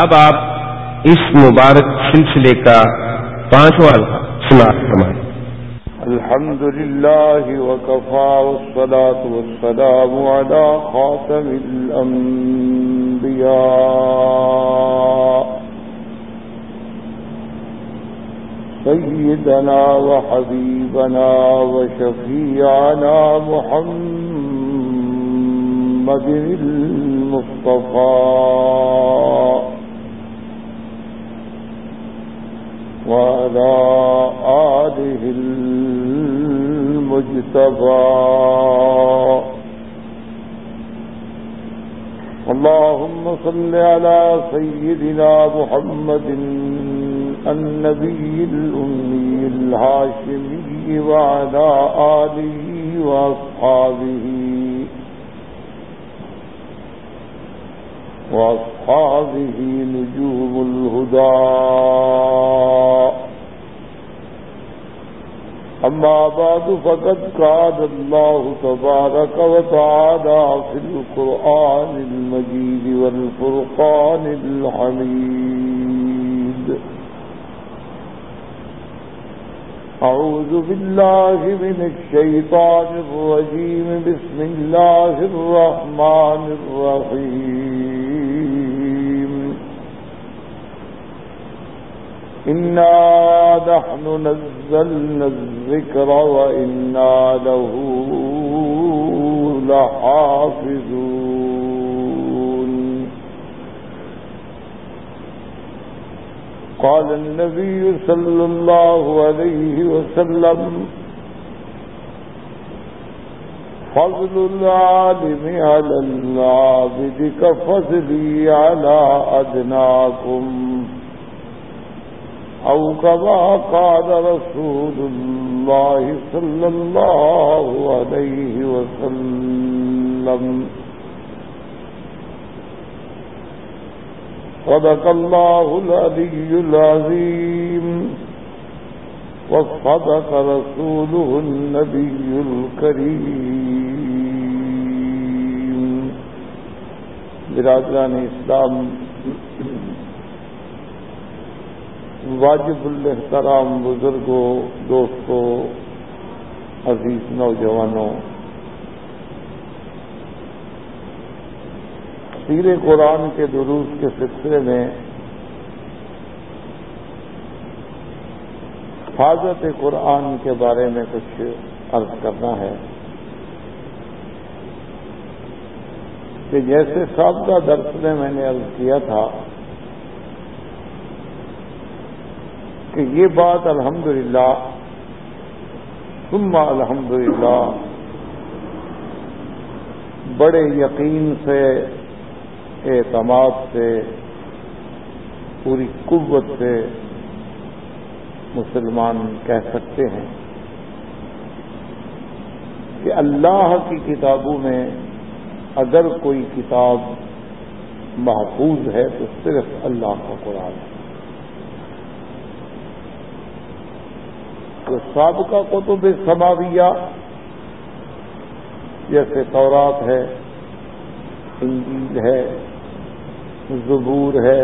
اب آپ اس مبارک سلسلے کا پانچواں سنا فرمائیں۔ الحمد لله وكفى والصلاة والسلام على خاتم الأنبياء سيدنا وحبيبنا وشفيعنا محمد المصطفى وعلى آله المجتبى. اللهم صل على سيدنا محمد النبي الأمي الهاشمي وعلى آله وأصحابه وأصحابه نجوم الهدى أما بعد فقد قال الله تبارك وتعالى في القرآن المجيد والفرقان الحميد أعوذ بالله من الشيطان الرجيم بسم الله الرحمن الرحيم إنا نحن نزلنا الذكر وإنا له لحافظون. قال النبي صلى الله عليه وسلم، فضل العالم على العابد كفضلي على أدناكم. أو كما قال رسول الله صلى الله عليه وسلم. صدق الله العلي العظيم. وصدق رسوله النبي الكريم. برادران اسلام واجب الاحترام بزرگوں، دوستوں، عزیز نوجوانوں سیر قرآن کے دروس کے سلسلے میں حفاظت قرآن کے بارے میں کچھ عرض کرنا ہے کہ جیسے سابقہ درس میں میں نے عرض کیا تھا کہ یہ بات الحمدللہ، ثم الحمدللہ، بڑے یقین سے، اعتماد سے، پوری قوت سے مسلمان کہہ سکتے ہیں کہ اللہ کی کتابوں میں اگر کوئی کتاب محفوظ ہے تو صرف اللہ کا قرآن ہے۔ تو سابقہ کتب سماویہ جیسے تورات ہے، انجیل ہے، زبور ہے،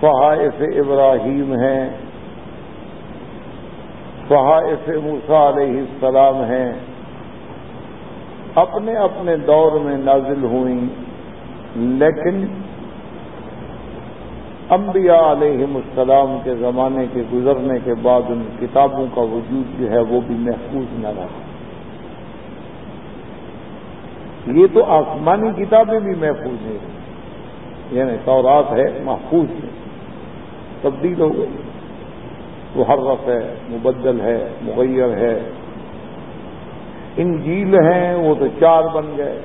صحائف ابراہیم ہے صحائف موسا علیہ السلام ہیں، اپنے اپنے دور میں نازل ہوئیں، لیکن انبیاء علیہ السلام کے زمانے کے گزرنے کے بعد ان کتابوں کا وجود جو ہے وہ بھی محفوظ نہ رہا۔ یہ تو آسمانی کتابیں بھی محفوظ ہیں۔ یعنی تورات ہے، محفوظ ہے۔ تبدیل ہو گئی۔ محرف ہے، مبدل ہے، مغیر ہے۔ انجیل ہیں، وہ تو چار بن گئے۔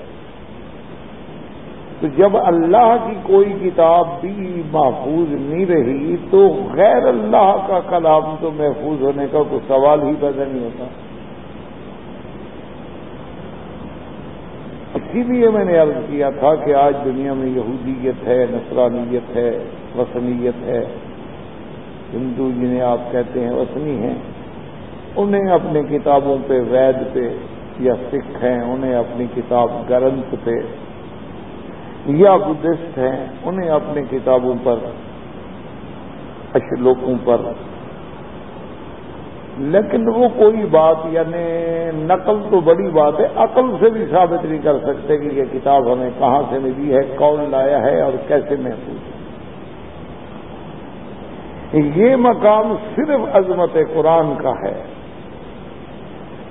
تو جب اللہ کی کوئی کتاب بھی محفوظ نہیں رہی تو غیر اللہ کا کلام تو محفوظ ہونے کا کوئی سوال ہی پیدا نہیں ہوتا۔ اسی لیے میں نے عرض کیا تھا کہ آج دنیا میں یہودیت ہے، نصرانیت ہے وسنیت ہے۔ ہندو جنہیں آپ کہتے ہیں وسنی ہیں، انہیں اپنی کتابوں پہ وید پہ یا سکھ ہیں، انہیں اپنی کتاب گرنتھ پہ یا بدھسٹ ہیں، انہیں اپنی کتابوں پر، اشلوکوں پر۔ لیکن وہ کوئی بات یعنی نقل تو بڑی بات ہے، عقل سے بھی ثابت نہیں کر سکتے کہ یہ کتاب ہمیں کہاں سے ملی ہے، کون لایا ہے اور کیسے محفوظ ہے۔ یہ مقام صرف عظمت قرآن کا ہے۔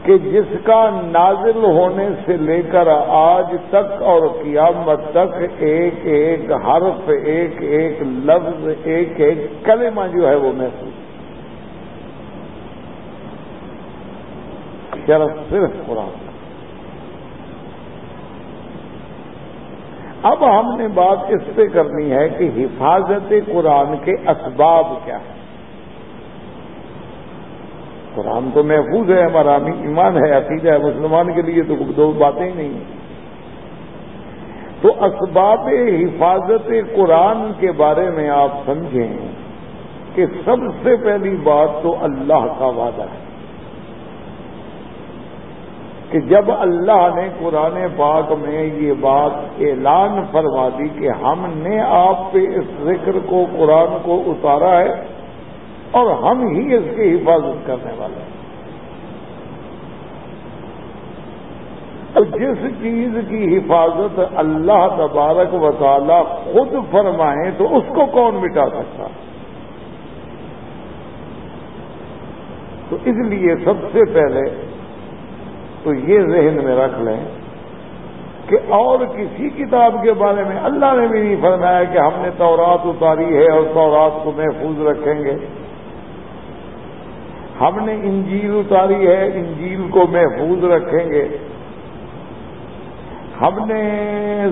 کہ جس کا نازل ہونے سے لے کر آج تک اور قیامت تک ایک ایک حرف، ایک ایک لفظ، ایک ایک کلمہ جو ہے وہ محفوظ شرف صرف قرآن۔ اب ہم نے بات اس پہ کرنی ہے کہ حفاظت قرآن کے اسباب کیا ہیں۔ قرآن تو محفوظ ہے، ہمارا ایمان ہے، عقیدہ ہے، مسلمان کے لیے تو دو باتیں ہی نہیں تو اسباب حفاظت قرآن کے بارے میں آپ سمجھیں کہ سب سے پہلی بات تو اللہ کا وعدہ ہے۔ کہ جب اللہ نے قرآن پاک میں یہ بات اعلان فرما دی کہ ہم نے آپ پہ اس ذکر کو، قرآن کو اتارا ہے اور ہم ہی اس کی حفاظت کرنے والے ہیں۔ تو جس چیز کی حفاظت اللہ تبارک و تعالی خود فرمائے تو اس کو کون مٹا سکتا؟ تو اس لیے سب سے پہلے تو یہ ذہن میں رکھ لیں کہ اور کسی کتاب کے بارے میں اللہ نے بھی نہیں فرمایا کہ ہم نے تورات اتاری ہے اور تورات کو محفوظ رکھیں گے۔ ہم نے انجیل اتاری ہے، انجیل کو محفوظ رکھیں گے۔ ہم نے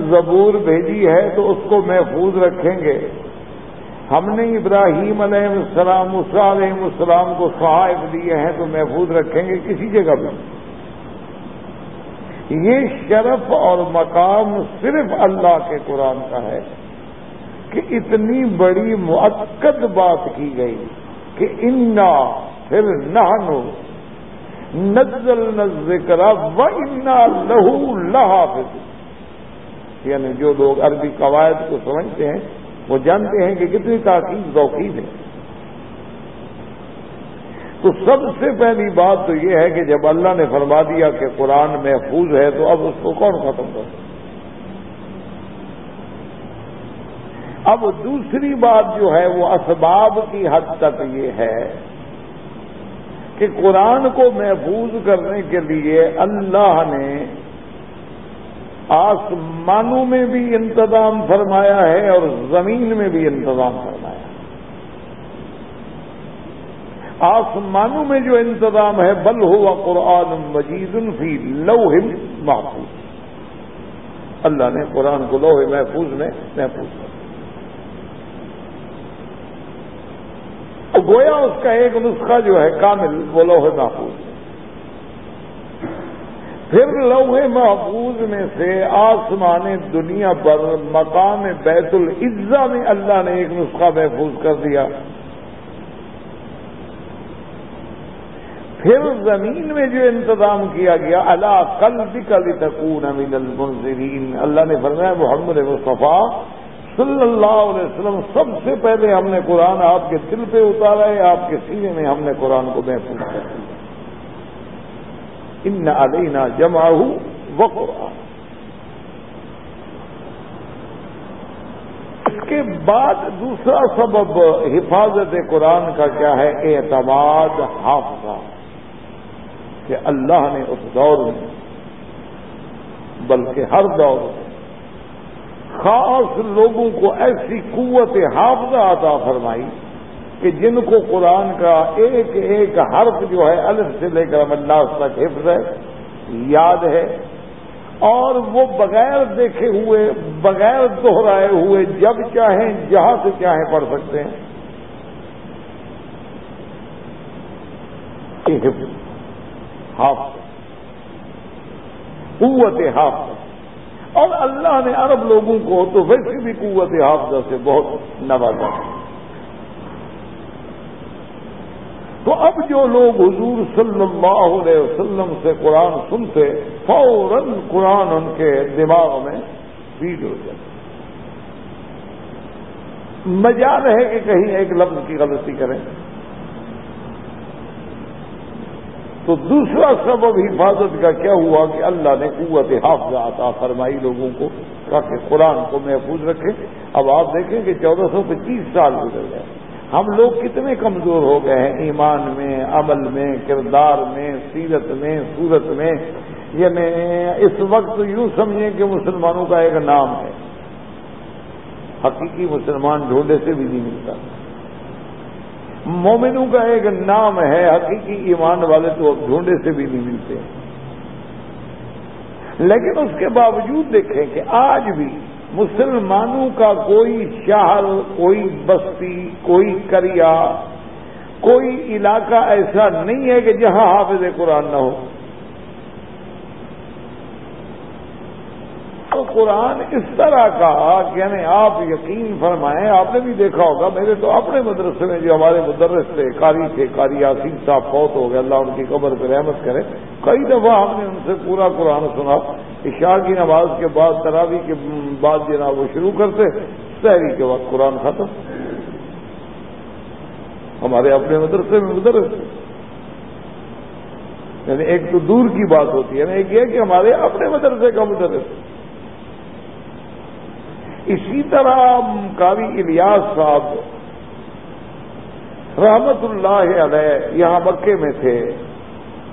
زبور بھیجی ہے تو اس کو محفوظ رکھیں گے۔ ہم نے ابراہیم علیہ السلام علیہ السلام کو صحائف دیے ہیں تو محفوظ رکھیں گے کسی جگہ پہ یہ شرف اور مقام صرف اللہ کے قرآن کا ہے کہ اتنی بڑی معقد بات کی گئی کہ انا پھر نہنو نزل ذکر و انا لہو لہا یعنی جو لوگ عربی قواعد کو سمجھتے ہیں، وہ جانتے ہیں کہ کتنی تاکید ذوقید ہے۔ تو سب سے پہلی بات تو یہ ہے کہ جب اللہ نے فرما دیا کہ قرآن محفوظ ہے، تو اب اس کو کون ختم کر اب دوسری بات جو ہے، وہ اسباب کی حد تک یہ ہے کہ قرآن کو محفوظ کرنے کے لیے اللہ نے آسمانوں میں بھی انتظام فرمایا ہے اور زمین میں بھی انتظام فرمایا ہے۔ آسمانوں میں جو انتظام ہے، بل ہوا قرآن مجید فی لوہ محفوظ۔ اللہ نے قرآن کو لوہ محفوظ میں محفوظ کر گویا اس کا ایک نسخہ جو ہے کامل، وہ لوہ محفوظ۔ پھر لوہ محفوظ میں سے آسمان دنیا پر مقام بیت العزا میں اللہ نے ایک نسخہ محفوظ کر دیا۔ پھر زمین میں جو انتظام کیا گیا اللہ کل بھی کل تکون امین المنظرین اللہ نے فرمایا، محمد مصطفیٰ صلی اللہ علیہ وسلم، سب سے پہلے ہم نے قرآن آپ کے دل پہ اتارا ہے، آپ کے سینے میں ہم نے قرآن کو محفوظ کر دیا ان علینا جمع وہ قرآن۔ اس کے بعد دوسرا سبب حفاظت قرآن کا کیا ہے؟ اعتماد، حافظہ۔ کہ اللہ نے اس دور میں، بلکہ ہر دور میں خاص لوگوں کو ایسی قوت حافظہ عطا فرمائی کہ جن کو قرآن کا ایک ایک حرف جو ہے الف سے لے کر اللہ تک حفظ ہے، یاد ہے، اور وہ بغیر دیکھے ہوئے، بغیر دوہرائے ہوئے جب چاہیں، جہاں سے چاہیں پڑھ سکتے ہیں۔ حفظ قوت حافظ۔ اور اللہ نے عرب لوگوں کو تو ویسے بھی قوت حافظہ سے بہت نوازا۔ تو اب جو لوگ حضور صلی اللہ علیہ وسلم سے قرآن سنتے، فوراً قرآن ان کے دماغ میں فیڈ ہو جاتے مجال ہے کہ کہیں ایک لفظ کی غلطی کریں۔ تو دوسرا سبب حفاظت کا کیا ہوا کہ اللہ نے قوت حافظ عطا فرمائی لوگوں کو تاکہ قرآن کو محفوظ رکھے؟ اب آپ دیکھیں کہ چودہ سو پچیس سال گزر گئے۔ ہم لوگ کتنے کمزور ہو گئے ہیں ایمان میں، عمل میں، کردار میں، سیرت میں، صورت میں۔ یعنی اس وقت یوں سمجھیں کہ مسلمانوں کا ایک نام ہے۔ حقیقی مسلمان ڈھونڈے سے بھی نہیں ملتا۔ مومنوں کا ایک نام ہے، حقیقی ایمان والے تو اب ڈھونڈے سے بھی نہیں ملتے۔ لیکن اس کے باوجود دیکھیں کہ آج بھی مسلمانوں کا کوئی شہر، کوئی بستی، کوئی کریا کوئی علاقہ ایسا نہیں ہے کہ جہاں حافظ قرآن نہ ہو۔ تو قرآن اس طرح کا یعنی آپ یقین فرمائیں، آپ نے بھی دیکھا ہوگا، میرے تو اپنے مدرسے میں جو ہمارے مدرس تھے، قاری تھے، قاری یاسین صاحب، فوت ہو گئے، اللہ ان کی قبر پہ رحمت کرے۔ کئی دفعہ ہم نے ان سے پورا قرآن سنا۔ عشاء کی نماز کے بعد تراوی کے بعد جناب وہ شروع کرتے شہری کے بعد قرآن ختم۔ ہمارے اپنے مدرسے میں مدرس یعنی ایک تو دور کی بات ہوتی ہے یعنی ایک یہ کہ ہمارے اپنے مدرسے کا مدرس۔ اسی طرح قاری الیاس صاحب رحمت اللہ علیہ یہاں مکے میں تھے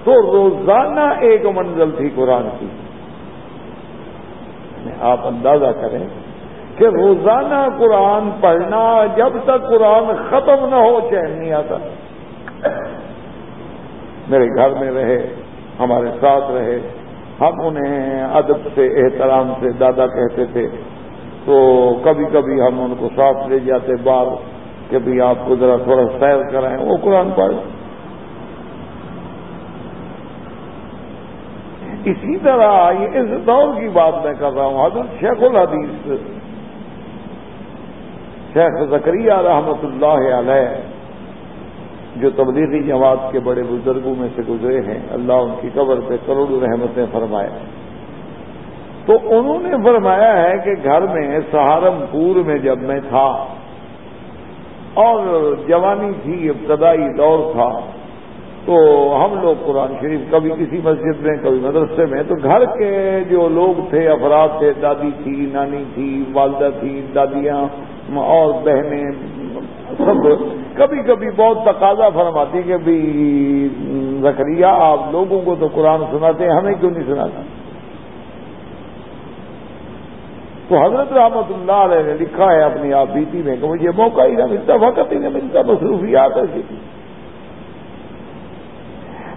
تو روزانہ ایک منزل تھی قرآن کی۔ یعنی آپ اندازہ کریں کہ روزانہ قرآن پڑھنا جب تک قرآن ختم نہ ہو چین نہیں آتا۔ میرے گھر میں رہے، ہمارے ساتھ رہے، ہم انہیں ادب سے، احترام سے، دادا کہتے تھے۔ تو کبھی کبھی ہم ان کو ساتھ لے جاتے باہر کہ بھی آپ کو ذرا تھوڑا سیر کرائیں۔ وہ قرآن پڑھ اسی طرح یہ اس دور کی بات میں کر رہا ہوں، حضرت شیخ الحدیث، شیخ زکریہ رحمت اللہ علیہ، جو تبلیغی جماعت کے بڑے بزرگوں میں سے گزرے ہیں، اللہ ان کی قبر پہ کروڑوں رحمتیں فرمائے۔ تو انہوں نے فرمایا ہے کہ گھر میں سہارنپور میں جب میں تھا اور جوانی تھی، ابتدائی دور تھا، تو ہم لوگ قرآن شریف کبھی کسی مسجد میں، کبھی مدرسے میں، تو گھر کے جو لوگ تھے، افراد تھے، دادی تھی، نانی تھی، والدہ تھی، دادیاں، اور بہنیں، سب کبھی کبھی بہت تقاضا فرماتی کہ بھی زکریہ آپ لوگوں کو تو قرآن سناتے ہیں، ہمیں کیوں نہیں سناتے تو حضرت رحمت اللہ علیہ نے لکھا ہے اپنی آپ بیتی میں کہ مجھے موقع ہی نہ ملتا، وقت ہی نہ ملتا، مصروفیات ایسی تھی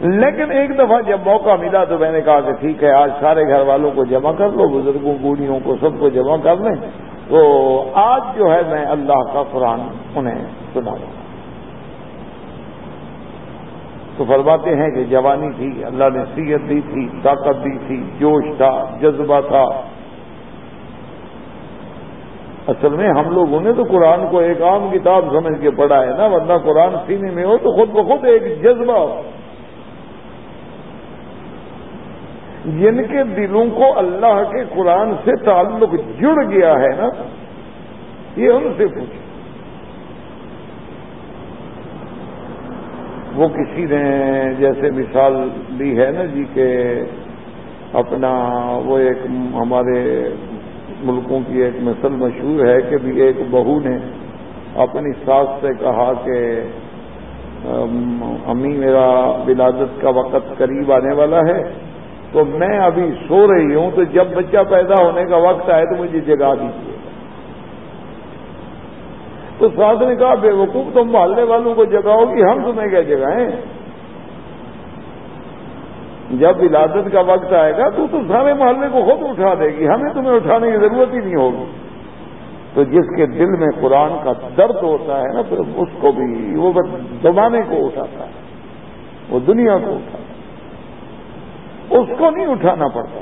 لیکن ایک دفعہ جب موقع ملا تو میں نے کہا کہ ٹھیک ہے، آج سارے گھر والوں کو جمع کر لو، بزرگوں بوڑھیوں کو سب کو جمع کر لیں۔ تو آج جو ہے میں اللہ کا قرآن انہیں سنا دوں۔ تو فرماتے ہیں کہ جوانی تھی، اللہ نے سیت دی تھی، طاقت دی تھی، جوش تھا، جذبہ تھا۔ اصل میں ہم لوگوں نے تو قرآن کو ایک عام کتاب سمجھ کے پڑھا ہے نا، ورنہ قرآن سینے میں ہو تو خود بخود ایک جذبہ ہو۔ جن کے دلوں کو اللہ کے قرآن سے تعلق جڑ گیا ہے نا، یہ ان سے پوچھے وہ کسی نے جیسے مثال دی ہے نا جی کہ اپنا وہ ایک ہمارے ملکوں کی ایک مثل مشہور ہے کہ بھی ایک بہو نے اپنی ساس سے کہا کہ امی میرا ولادت کا وقت قریب آنے والا ہے، تو میں ابھی سو رہی ہوں، تو جب بچہ پیدا ہونے کا وقت آئے تو مجھے جگا دیجیے تو ساتھ نے کہا، بے وقوف تم محلے والوں کو جگاؤ کہ ہم تمہیں کیا جگائیں؟ جب ولادت کا وقت آئے گا تو تو سارے محلے کو خود اٹھا دے گی۔ ہمیں تمہیں اٹھانے کی ضرورت ہی نہیں ہوگی۔ تو جس کے دل میں قرآن کا درد ہوتا ہے نا، پھر اس کو بھی وہ زمانے کو اٹھاتا ہے۔ وہ دنیا کو اٹھاتا ہے۔ اس کو نہیں اٹھانا پڑتا۔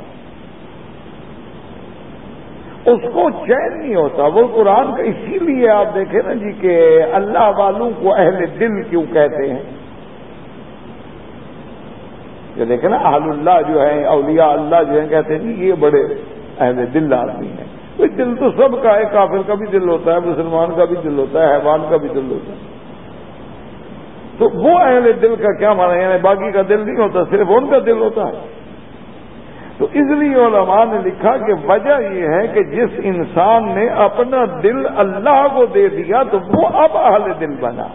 اس کو چین نہیں ہوتا۔ وہ قرآن کا اسی لیے آپ دیکھیں نا جی کہ اللہ والوں کو اہل دل کیوں کہتے ہیں؟ یہ دیکھیں نا، اہل اللہ جو ہے اولیاء اللہ جو ہیں، کہتے ہیں جی یہ بڑے اہل دل آدمی ہیں۔ دل تو سب کا ہے، کافر کا بھی دل ہوتا ہے، مسلمان کا بھی دل ہوتا ہے، حیوان کا بھی دل ہوتا ہے۔ تو وہ اہل دل کا کیا مانا یعنی باقی کا دل نہیں ہوتا، صرف ان کا دل ہوتا ہے۔ تو اس لیے علماء نے لکھا کہ وجہ یہ ہے کہ جس انسان نے اپنا دل اللہ کو دے دیا تو وہ اب اہل دل بنا۔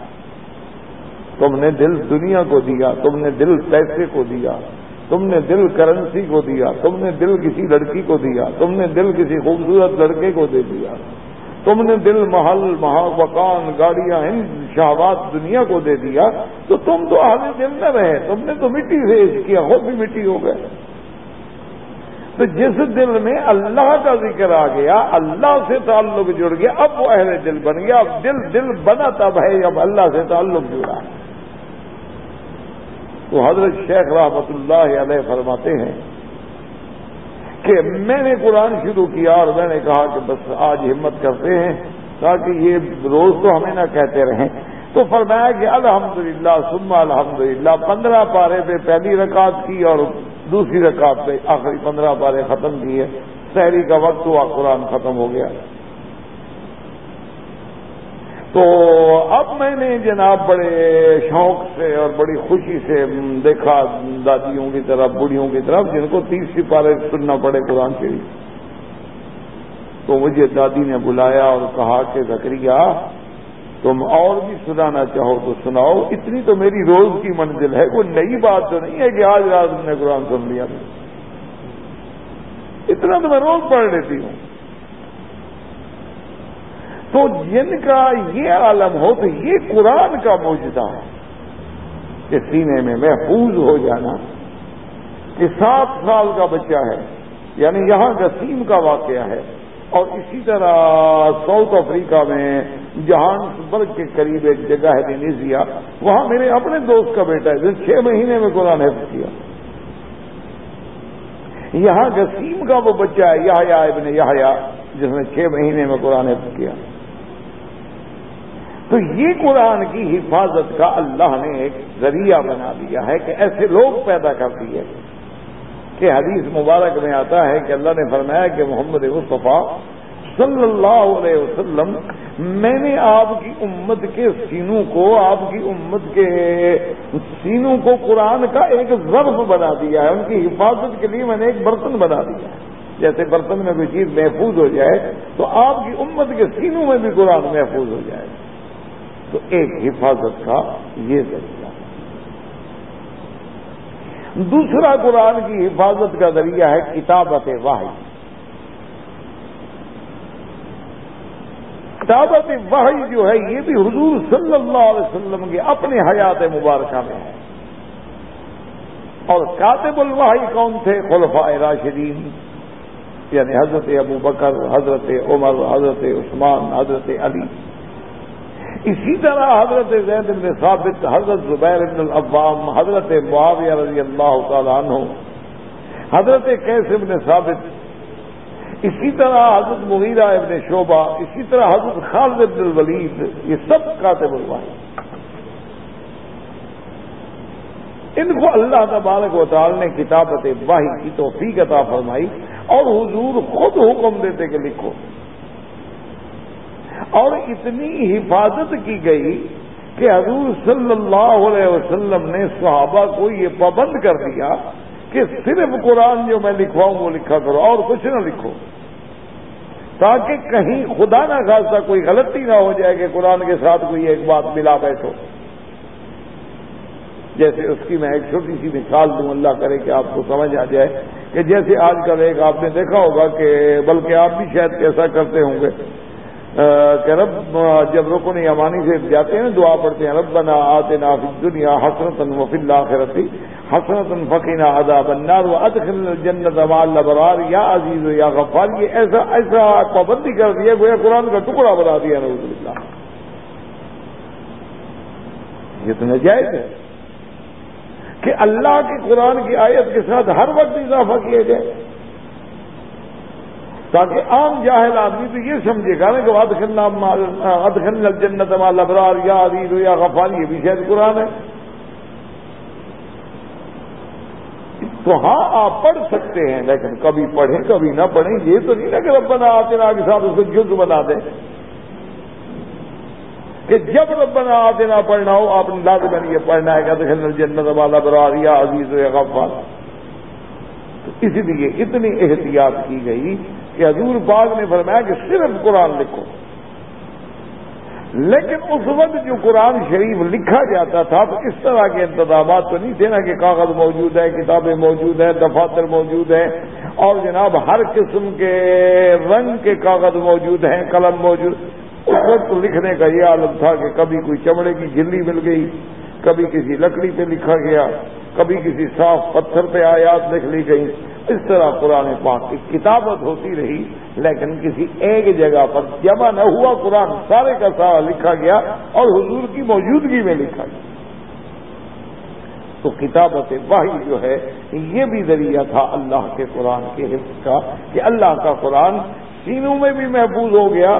تم نے دل دنیا کو دیا، تم نے دل پیسے کو دیا، تم نے دل کرنسی کو دیا، تم نے دل کسی لڑکی کو دیا، تم نے دل کسی خوبصورت لڑکے کو دے دیا۔ تم نے دل محل مہا مکان گاڑیاں ان شہباد دنیا کو دے دیا۔ تو تم تو آگے دل نہ رہے، تم نے تو مٹی سے کیا، خود بھی مٹی ہو گئے۔ تو جس دل میں اللہ کا ذکر آ گیا، اللہ سے تعلق جڑ گیا، اب وہ اہل دل بن گیا۔ اب دل دل بنا تب ہے، اب اللہ سے تعلق جڑا ہے۔ تو حضرت شیخ رحمت اللہ علیہ فرماتے ہیں کہ میں نے قرآن شروع کیا اور میں نے کہا کہ بس آج ہمت کرتے ہیں تاکہ یہ روز تو ہمیں نہ کہتے رہیں۔ تو فرمایا کہ الحمدللہ للہ الحمدللہ، پندرہ پارے پہ پہلی رکعت کی اور دوسری رکعت پہ آخری پندرہ پارے ختم کیے۔ شہری کا وقت ہوا، قرآن ختم ہو گیا۔ تو اب میں نے جناب بڑے شوق سے اور بڑی خوشی سے دیکھا دادیوں کی طرف، بوڑھیوں کی طرف، جن کو تیس سپارے سننا پڑے قرآن شریف۔ تو مجھے دادی نے بلایا اور کہا کہ زکریہ تم اور بھی سنانا چاہو تو سناؤ۔ اتنی تو میری روز کی منزل ہے، کوئی نئی بات تو نہیں ہے کہ آج رات تم نے قرآن سن لیا۔ اتنا تو میں روز پڑھ لیتی ہوں۔ تو جن کا یہ عالم ہو تو یہ قرآن کا موجودہ ہے کہ سینے میں محفوظ ہو جانا کہ سات سال کا بچہ ہے یعنی یہاں گسیم کا واقعہ ہے۔ اور اسی طرح ساؤتھ افریقہ میں جہان برگ کے قریب ایک جگہ ہے نیزیا وہاں میرے اپنے دوست کا بیٹا ہے جس چھ مہینے میں قرآن حفظ کیا۔ یہاں گسیم کا وہ بچہ ہے یہ ابن یہ جس نے چھ مہینے میں قرآن حفظ کیا۔ تو یہ قرآن کی حفاظت کا اللہ نے ایک ذریعہ بنا دیا ہے کہ ایسے لوگ پیدا کر دیے کہ حدیث مبارک میں آتا ہے کہ اللہ نے فرمایا کہ محمد مصطفیٰ صلی اللہ علیہ وسلم، میں نے آپ کی امت کے سینوں کو، آپ کی امت کے سینوں کو قرآن کا ایک ضرب بنا دیا ہے، ان کی حفاظت کے لیے میں نے ایک برتن بنا دیا ہے۔ جیسے برتن میں کوئی چیز محفوظ ہو جائے تو آپ کی امت کے سینوں میں بھی قرآن محفوظ ہو جائے۔ تو ایک حفاظت کا یہ ذریعہ دوسرا قرآن کی حفاظت کا ذریعہ ہے کتابت واحد کتابت واحد جو ہے یہ بھی حضور صلی اللہ علیہ وسلم کے اپنے حیات مبارکہ میں ہے۔ اور کاتب الواحد کون تھے؟ خلفاء راشدین یعنی حضرت ابو بکر، حضرت عمر، حضرت عثمان، حضرت علی۔ اسی طرح حضرت زید بن ثابت، حضرت زبیر بن العوام حضرت معاویہ رضی اللہ تعالیٰ عنہ، حضرت کیس بن ثابت، اسی طرح حضرت مغیرہ ابن شعبہ، اسی طرح حضرت خالد بن الولید، یہ سب کاتب الواحد ان کو اللہ تبارک و تعالی نے کتابت واحد کی توفیق عطا فرمائی اور حضور خود حکم دیتے کہ لکھو۔ اور اتنی حفاظت کی گئی کہ حضور صلی اللہ علیہ وسلم نے صحابہ کو یہ پابند کر دیا کہ صرف قرآن جو میں لکھواؤں وہ لکھا کرو اور کچھ نہ لکھو۔ تاکہ کہیں خدا نہ خاصا کوئی غلطی نہ ہو جائے کہ قرآن کے ساتھ کوئی ایک بات ملا بیٹھو۔ جیسے اس کی میں ایک چھوٹی سی مثال دوں، اللہ کرے کہ آپ کو سمجھ آ جائے کہ جیسے آج کل ایک آپ نے دیکھا ہوگا کہ بلکہ آپ بھی شاید کیسا کرتے ہوں گے۔ کہ رب، جب رکن یمانی سے جاتے ہیں، دعا پڑھتے ہیں رب بنا آتے نا دنیا حسرت وفی اللہ خرتی حسرت فقینہ ادا بنار و ادخل جنت برار یا عزیز، یا غفار، یہ ایسا ایسا پابندی کر دیا گویا قرآن کا ٹکڑا بنا دیا نوز اللہ یہ تو نجائز ہے کہ اللہ کے قرآن کی آیت کے ساتھ ہر وقت اضافہ کیے گئے تاکہ عام جاہل آدمی تو یہ سمجھے گا نا کہ ادخل جنت مال ابرار یا عزیز یا غفار، یہ بھی شاید قرآن ہے۔ تو ہاں آپ پڑھ سکتے ہیں، لیکن کبھی پڑھیں، کبھی نہ پڑھیں، یہ تو نہیں نا کہ ربنا آتنا کے ساتھ اس کو جز بنا دیں۔ کہ جب ربنا آتنا پڑھنا ہو، آپ نے لازمن یہ پڑھنا ہے کہ جنت والا براریا عزیز و غفار۔ تو اسی لیے اتنی احتیاط کی گئی کہ حضور باغ نے فرمایا کہ صرف قرآن لکھو۔ لیکن اس وقت جو قرآن شریف لکھا جاتا تھا، تو اس طرح کے انتظامات تو نہیں تھے نا کہ کاغذ موجود ہے، کتابیں موجود ہیں، دفاتر موجود ہیں، اور جناب ہر قسم کے رنگ کے کاغذ موجود ہیں، قلم موجود۔ اس وقت لکھنے کا یہ عالم تھا کہ کبھی کوئی چمڑے کی جلی مل گئی، کبھی کسی لکڑی پہ لکھا گیا، کبھی کسی صاف پتھر پہ آیات لکھ لی گئی اس طرح قرآن پاک کی کتابت ہوتی رہی، لیکن کسی ایک جگہ پر جمع نہ ہوا قرآن، سارے کا سارا لکھا گیا اور حضور کی موجودگی میں لکھا گیا۔ تو کتابت واحد جو ہے، یہ بھی ذریعہ تھا اللہ کے قرآن کے حفظ کا، کہ اللہ کا قرآن سینوں میں بھی محفوظ ہو گیا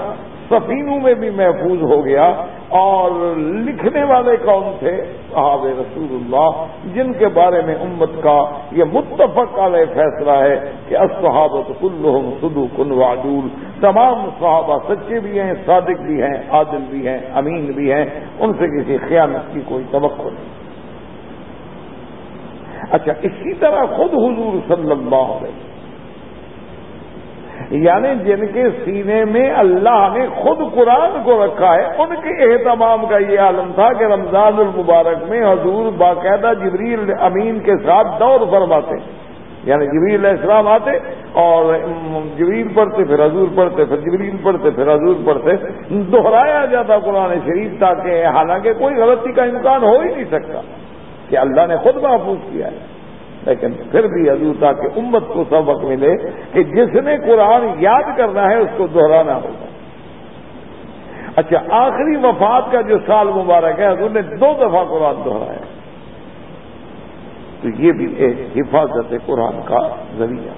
سفینوں میں بھی محفوظ ہو گیا اور لکھنے والے کون تھے؟ صحاب رسول اللہ جن کے بارے میں امت کا یہ متفق علیہ فیصلہ ہے کہ اصحابت کلحم سدو کن وادول تمام صحابہ سچے بھی ہیں، صادق بھی ہیں، عادل بھی ہیں، امین بھی ہیں، ان سے کسی خیانت کی کوئی توقع نہیں۔ اچھا اسی طرح خود حضور صلی اللہ علیہ وسلم یعنی جن کے سینے میں اللہ نے خود قرآن کو رکھا ہے، ان کے اہتمام کا یہ عالم تھا کہ رمضان المبارک میں حضور باقاعدہ جبریل امین کے ساتھ دور فرماتے یعنی جبریل علیہ السلام آتے اور جبریل پڑھتے، پھر حضور پڑھتے، پھر جبریل پڑھتے، پھر حضور پڑھتے، دہرایا جاتا قرآن شریف تاکہ حالانکہ کوئی غلطی کا امکان ہو ہی نہیں سکتا کہ اللہ نے خود محفوظ کیا ہے۔ لیکن پھر بھی حضور تاکہ امت کو سبق ملے کہ جس نے قرآن یاد کرنا ہے اس کو دہرانا ہوگا۔ اچھا آخری وفات کا جو سال مبارک ہے، حضور نے دو دفعہ قرآن دہرایا۔ تو یہ بھی ایک حفاظت قرآن کا ذریعہ۔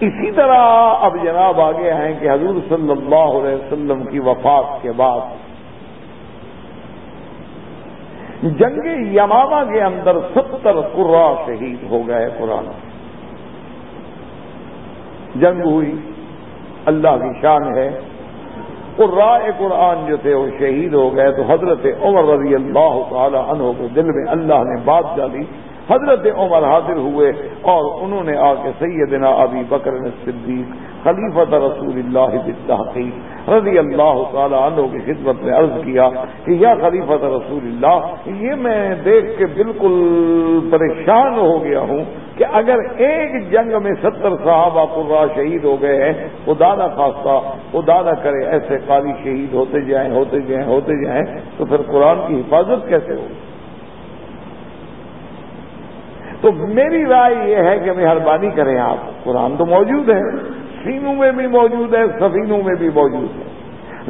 اسی طرح اب جناب آگے آئیں کہ حضور صلی اللہ علیہ وسلم کی وفات کے بعد جنگ یمامہ کے اندر ستر قرا شہید ہو گئے قرآن۔ جنگ ہوئی، اللہ کی شان ہے۔ قرا قرآن جو تھے وہ شہید ہو گئے تو حضرت عمر رضی اللہ تعالی عنہ کے دل میں اللہ نے بات ڈالی حضرت عمر حاضر ہوئے اور انہوں نے آ کے سیدنا ابی بکر صدیق خلیفت رسول اللہ بالتحقیق رضی اللہ تعالی عنہ کی خدمت میں عرض کیا کہ یا خلیفت رسول اللہ، یہ میں دیکھ کے بالکل پریشان ہو گیا ہوں کہ اگر ایک جنگ میں ستر صحابہ قرا شہید ہو گئے ہیں، خدا نہ خاصہ، خدا نہ کرے ایسے قاری شہید ہوتے جائیں ہوتے جائیں ہوتے جائیں، تو پھر قرآن کی حفاظت کیسے ہوگی؟ تو میری رائے یہ ہے کہ مہربانی کریں آپ، قرآن تو موجود ہے، سینوں میں بھی موجود ہے، سفینوں میں بھی موجود ہے۔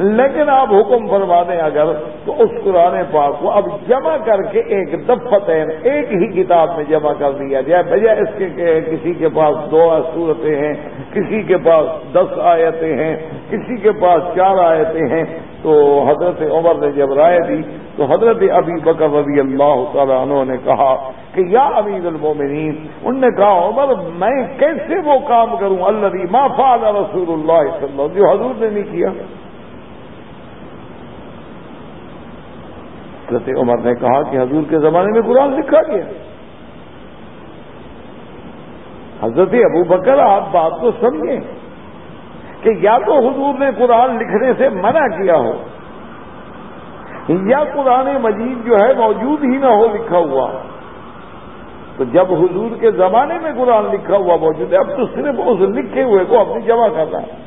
لیکن آپ حکم فرما دیں اگر تو اس قرآن پاک کو اب جمع کر کے ایک دفتین ایک ہی کتاب میں جمع کر دیا جائے، بجائے اس کے کہ کسی کے پاس دو صورتیں ہیں، کسی کے پاس دس آیتیں ہیں، کسی کے پاس چار آیتیں ہیں۔ تو حضرت عمر نے جب رائے دی تو حضرت ابی بکر رضی اللہ تعالیٰ عنہ نے کہا کہ یا امیر المومنین ان نے کہا، عمر، میں کیسے وہ کام کروں؟ اللہ ما فعل رسول اللہ صلی اللہ جو حضور نے نہیں کیا۔ حضرت عمر نے کہا کہ حضور کے زمانے میں قرآن لکھا گیا۔ حضرت ابو بکر، آپ بات کو سمجھیں کہ یا تو حضور نے قرآن لکھنے سے منع کیا ہو، یا قرآن مجید جو ہے موجود ہی نہ ہو لکھا ہوا۔ تو جب حضور کے زمانے میں قرآن لکھا ہوا موجود ہے، اب تو صرف اس لکھے ہوئے کو اپنی جمع کرنا ہے۔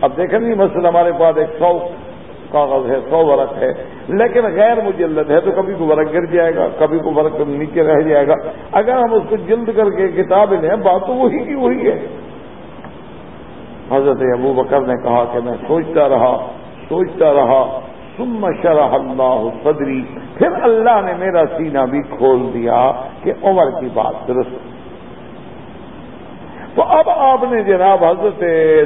اب دیکھیں گے مسئلہ ہمارے پاس ایک سو کاغذ ہے، سو ورق ہے۔ لیکن غیر مجلد ہے تو کبھی کو ورق گر جائے گا، کبھی کو ورق نیچے رہ جائے گا۔ اگر ہم اس کو جلد کر کے کتاب لیں، بات تو وہی کی وہی ہے۔ حضرت ابو بکر نے کہا کہ میں سوچتا رہا سوچتا رہا سم شرح اللہ صدری۔ پھر اللہ نے میرا سینہ بھی کھول دیا کہ عمر کی بات درست۔ تو اب آپ نے جناب حضرت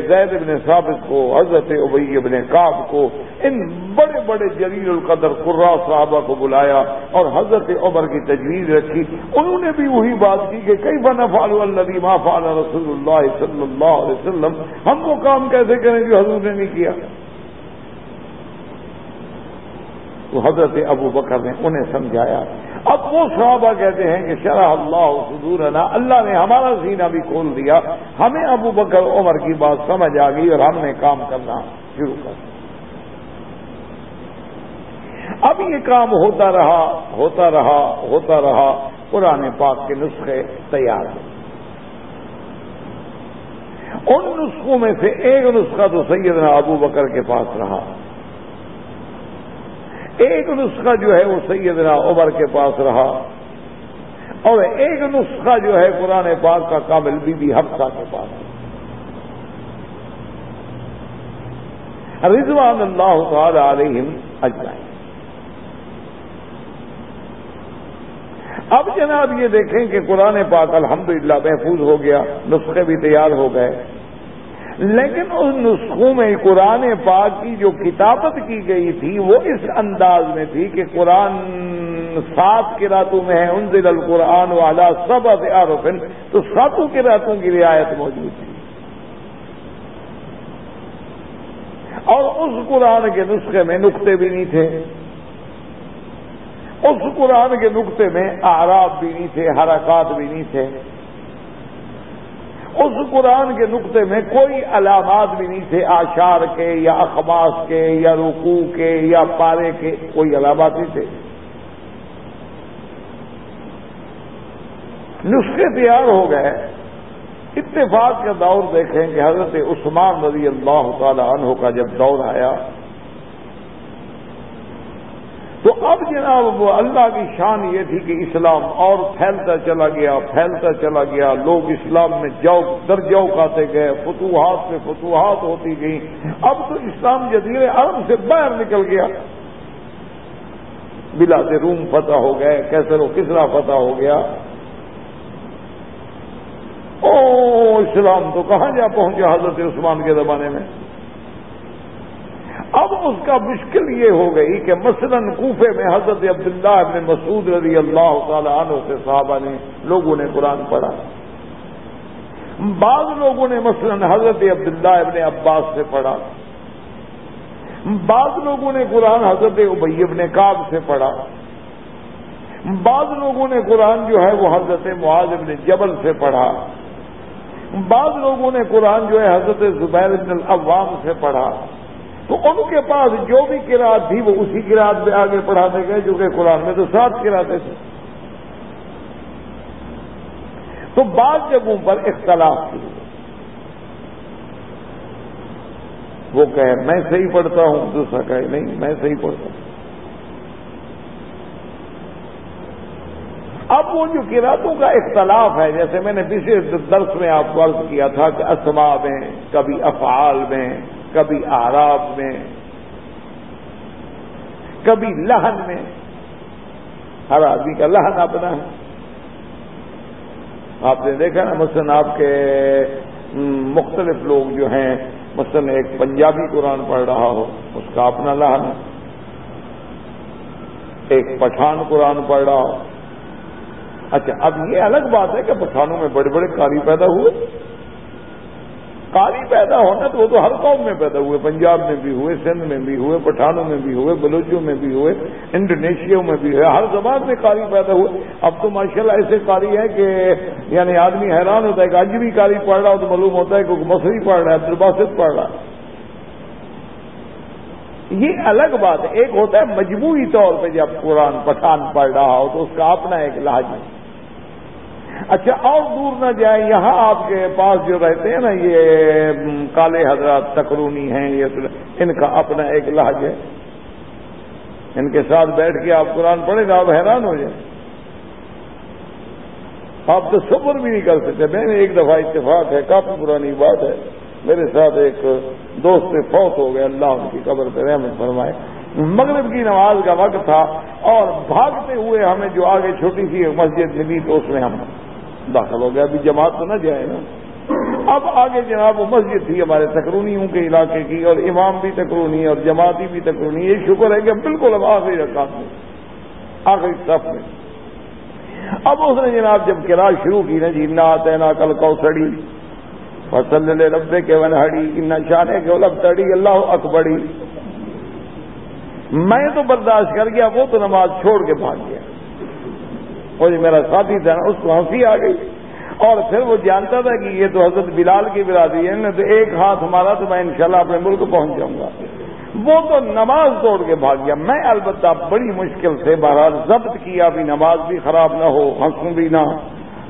زید ابن ثابت کو، حضرت ابئی ابن کاب کو، ان بڑے بڑے جلیل القدر قرا صحابہ کو بلایا اور حضرت عمر کی تجویز رکھی۔ انہوں نے بھی وہی بات کی کہ کئی بنا فالو اللہ فال رسول اللہ صلی اللہ علیہ وسلم؟ ہم وہ کام کیسے کریں جو حضور نے نہیں کیا؟ تو حضرت ابو بکر نے انہیں سمجھایا اب وہ صحابہ کہتے ہیں کہ شرح اللہ حضور اللہ نے ہمارا سینہ بھی کھول دیا، ہمیں ابو بکر، عمر کی بات سمجھ آ گئی اور ہم نے کام کرنا شروع کر دیا۔ اب یہ کام ہوتا رہا ہوتا رہا ہوتا رہا، قرآن پاک کے نسخے تیار ہو۔ ان نسخوں میں سے ایک نسخہ تو سیدنا ابو بکر کے پاس رہا۔ ایک نسخہ جو ہے وہ سیدنا عمر کے پاس رہا اور ایک نسخہ جو ہے قرآن پاک کا کامل بی بی حفصہ کے پاس رضوان اللہ تعالی علیہم اجمعین۔ اب جناب یہ دیکھیں کہ قرآن پاک الحمدللہ محفوظ ہو گیا، نسخے بھی تیار ہو گئے۔ لیکن اس نسخوں میں قرآن پاک کی جو کتابت کی گئی تھی، وہ اس انداز میں تھی کہ قرآن سات کی راتوں میں ہے ان دل القرآن والا سب افن تو ساتوں کی راتوں کی رعایت موجود تھی۔ اور اس قرآن کے نسخے میں نقطے بھی نہیں تھے۔ اس قرآن کے نقطے میں آراب بھی نہیں تھے، حرکات بھی نہیں تھے۔ اس قرآن کے نقطے میں کوئی علامات بھی نہیں تھے، آشار کے یا اخباس کے یا رکو کے یا پارے کے، کوئی علامات نہیں تھے۔ نسخے تیار ہو گئے۔ اتفاق کا دور دیکھیں کہ حضرت عثمان رضی اللہ تعالی عنہ کا جب دور آیا تو اب جناب وہ اللہ کی شان یہ تھی کہ اسلام اور پھیلتا چلا گیا، پھیلتا چلا گیا۔ لوگ اسلام میں جاؤ، در جاؤ کھاتے گئے، فتوحات سے فتوحات ہوتی گئی اب تو اسلام جزیر عرب سے باہر نکل گیا۔ بلا سے روم فتح ہو گئے کیسے رو کسرا فتح ہو گیا۔ او اسلام تو کہاں جا پہنچا حضرت عثمان کے زمانے میں؟ اب اس کا مشکل یہ ہو گئی کہ مثلا کوفے میں حضرت عبداللہ ابن مسعود رضی اللہ تعالی عنہ سے صحابہ نے لوگوں نے قرآن پڑھا۔ بعض لوگوں نے مثلا حضرت عبداللہ ابن عباس سے پڑھا۔ بعض لوگوں نے قرآن حضرت ابی ابن کاب سے پڑھا۔ بعض لوگوں نے قرآن جو ہے وہ حضرت معاذ ابن جبل سے پڑھا۔ بعض لوگوں نے قرآن جو ہے حضرت زبیر ابن العوام سے پڑھا۔ تو ان کے پاس جو بھی کراط تھی وہ اسی کراط میں آگے پڑھاتے گئے، جو کہ قرآن میں تو سات کراتے تھے تو بعض جگہوں پر اختلاف تھی۔ وہ کہے، میں صحیح پڑھتا ہوں، دوسرا کہے، نہیں، میں صحیح پڑھتا ہوں۔ اب وہ جو کراطوں کا اختلاف ہے، جیسے میں نے پچھلے درس میں آپ کو عرض کیا تھا کہ اسما میں کبھی افعال میں کبھی آراب میں، کبھی لہن میں۔ ہر آدمی کا لہن اپنا ہے۔ آپ نے دیکھا نا، مثلاً آپ کے مختلف لوگ جو ہیں، مثلاً ایک پنجابی قرآن پڑھ رہا ہو، اس کا اپنا لہن ہے۔ ایک پٹھان قرآن پڑھ رہا ہو۔ اچھا اب یہ الگ بات ہے کہ پٹھانوں میں بڑے بڑے کاری پیدا ہوئے۔ قاری پیدا ہونا تو وہ تو ہر قوم میں پیدا ہوئے، پنجاب میں بھی ہوئے، سندھ میں بھی ہوئے، پٹھانوں میں بھی ہوئے بلوچوں میں بھی ہوئے انڈونیشیا میں بھی ہوئے، ہر زبان میں قاری پیدا ہوئے۔ اب تو ماشاءاللہ ایسے قاری ہیں کہ یعنی آدمی حیران ہوتا ہے کہ آج بھی قاری پڑھ رہا ہو تو معلوم ہوتا ہے کہ مصری پڑھ رہا ہے عبدالباسط پڑھ رہا ہے۔ یہ الگ بات ہے، ایک ہوتا ہے مجموعی طور پہ جب قرآن، پٹھان پڑھ رہا ہو تو اس کا اپنا ایک لہج ہے۔ اچھا اور دور نہ جائیں، یہاں آپ کے پاس جو رہتے ہیں نا، یہ کالے حضرات تکرونی ہیں، یہ ان کا اپنا ایک لہج ہے۔ ان کے ساتھ بیٹھ کے آپ قرآن پڑھیں گے آپ حیران ہو جائیں۔ آپ تو صبر بھی نہیں کر سکتے۔ میں نے ایک دفعہ اتفاق ہے، کافی پرانی بات ہے۔ میرے ساتھ ایک دوست فوت ہو گئے، اللہ ان کی قبر پہ رحمت فرمائے۔ مغرب کی نماز کا وقت تھا اور بھاگتے ہوئے ہمیں جو آگے چھوٹی سی مسجد ملی تو اس میں ہم۔ داخل ہو گیا، ابھی جماعت تو نہ جائے نا۔ اب آگے جناب وہ مسجد تھی ہمارے تکرونیوں کے علاقے کی، اور امام بھی تکرونی، اور جماعتی بھی تکرونی۔ یہ شکر ہے کہ بالکل اب آخری رکعت میں، آخری صف میں۔ اب اس نے جناب جب کراج شروع کی نا جی نہ آتے نہ کل کو سڑی فصل لے ربے کے ون ہڑی ان شانے کے لب تڑی اللہ اکبڑی میں تو برداشت کر گیا، وہ تو نماز چھوڑ کے بھاگ گیا۔ وہ جو میرا ساتھی تھا نا اس کو ہنسی آ گئی۔ اور پھر وہ جانتا تھا کہ یہ تو حضرت بلال کی برادری ہے نا تو ایک ہاتھ ہمارا تو میں انشاءاللہ اپنے ملک پہنچ جاؤں گا۔ وہ تو نماز توڑ کے بھاگ گیا۔ میں البتہ بڑی مشکل سے بہرحال ضبط کیا بھی نماز بھی خراب نہ ہو، ہنسوں بھی نہ۔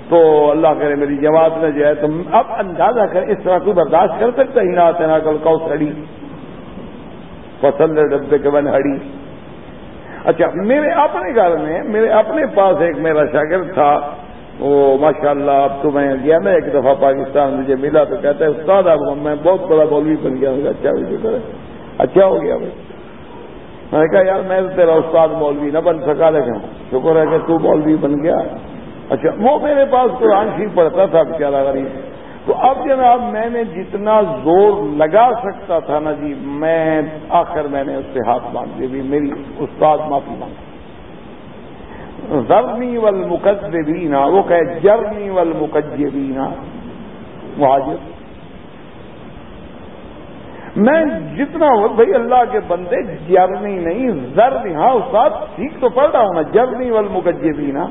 تو اللہ کرے میری جماعت نہ جائے تو اب اندازہ کر، اس طرح کوئی برداشت کر سکتا ہی نہ آتے نہ کل کو سڑی پسند ڈبے کے بن ہڑی اچھا میرے اپنے گھر میں، میرے اپنے پاس ایک میرا شاگرد تھا، وہ ماشاء اللہ اب تو میں گیا نا، ایک دفعہ پاکستان مجھے ملا تو کہتا ہے، استاد، اب میں بہت بڑا مولوی بن گیا ہوں اچھا بھی اچھا ہو گیا بھائی۔ میں نے کہا، یار، میں تیرا استاد مولوی نہ بن سکا، لیکن شکر ہے کہ تو مولوی بن گیا۔ اچھا وہ میرے پاس قرآن شریف پڑھتا تھا بیچارا غریب۔ تو اب جناب میں نے جتنا زور لگا سکتا تھا نا جی میں آخر میں نے اس سے ہاتھ باندھ دی بھی میری استاد معافی مانگ زرنی ول مقدبینا وہ کہ جرنی ول مہاجر۔ میں جتنا بھائی اللہ کے بندے، جرنی نہیں زرنی ہاں استاد ٹھیک تو پڑھ رہا ہوں نا جرنی ول مقجبینا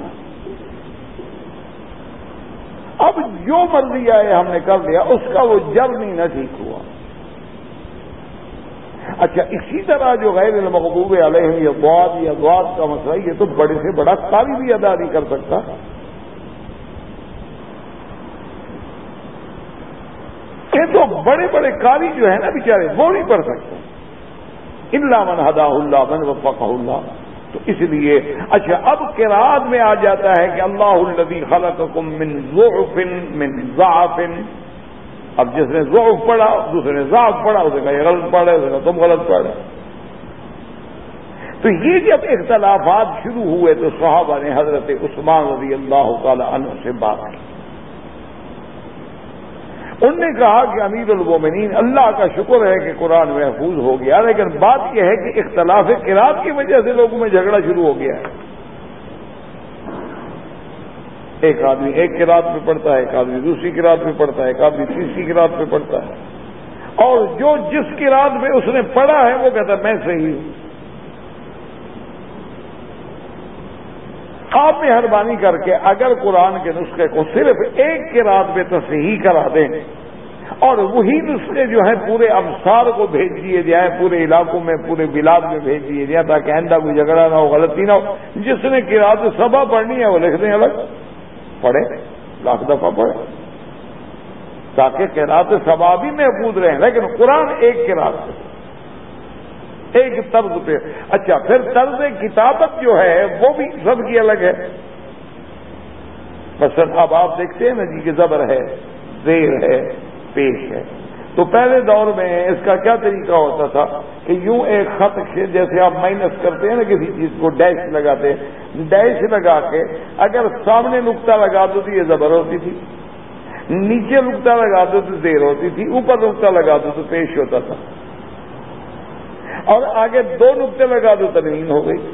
اب جو مرضی آئے ہم نے کر دیا اس کا وہ جب نہیں نہ ٹھیک ہوا۔ اچھا اسی طرح جو غیر المحبوب علیہ یہ غواد یا غواد کا مسئلہ، یہ تو بڑے سے بڑا قاری بھی ادا نہیں کر سکتا۔ یہ تو بڑے بڑے قاری جو ہے نا بیچارے، وہ نہیں پڑھ سکتے۔ اللہ من ہدا اللہ من وفق اللہ تو اس لیے اچھا اب کراط میں آ جاتا ہے کہ اللہ النبی خلق من ضعف من ضعف۔ اب جس نے ضعف پڑھا، دوسرے نے ضعف پڑھا، اسے کہا یہ غلط پڑھے اسے کہا تم غلط پڑھے تو یہ جب اختلافات شروع ہوئے تو صحابہ نے حضرت عثمان رضی اللہ تعالی عنہ سے بات کی۔ انہوں نے کہا کہ امیر المومنین، اللہ کا شکر ہے کہ قرآن محفوظ ہو گیا، لیکن بات یہ ہے کہ اختلاف کراط کی وجہ سے لوگوں میں جھگڑا شروع ہو گیا ہے۔ ایک آدمی ایک کراط میں پڑھتا ہے، ایک آدمی دوسری کراط میں پڑھتا ہے، ایک آدمی تیسری کراط میں پڑھتا ہے۔ اور جو جس کراط میں اس نے پڑھا ہے، وہ کہتا ہے، میں صحیح ہوں۔ آپ مہربانی کر کے اگر قرآن کے نسخے کو صرف ایک کے رات میں تصحیح کرا دیں اور وہی نسخے جو ہیں پورے ابسار کو بھیج دیے جائیں، پورے علاقوں میں، پورے بلاد میں بھیج دیے جائیں تاکہ آئندہ کوئی جھگڑا نہ ہو، غلطی نہ ہو۔ جس نے کراط سبا پڑھنی ہے وہ لکھ دیں الگ۔ پڑھے لاکھ دفعہ پڑھے تاکہ کراط سبا بھی محفوظ رہے لیکن قرآن ایک کراط سے ایک طرز پہ۔ اچھا پھر طرز کتابت جو ہے، وہ بھی سب کی الگ ہے۔ بس اب آپ دیکھتے ہیں نا جی کہ زبر ہے، زیر ہے، پیش ہے۔ تو پہلے دور میں اس کا کیا طریقہ ہوتا تھا کہ یوں ایک خط سے جیسے آپ مائنس کرتے ہیں نا کسی چیز کو، ڈیش لگاتے ہیں۔ ڈیش لگا کے اگر سامنے نقطہ لگا دو تو یہ زبر ہوتی تھی۔ نیچے نقطہ لگا دو تو دیر ہوتی تھی۔ اوپر نقطہ لگا دو تو پیش ہوتا تھا۔ اور آگے دو نقطے لگا دو تنوین ہو گئی۔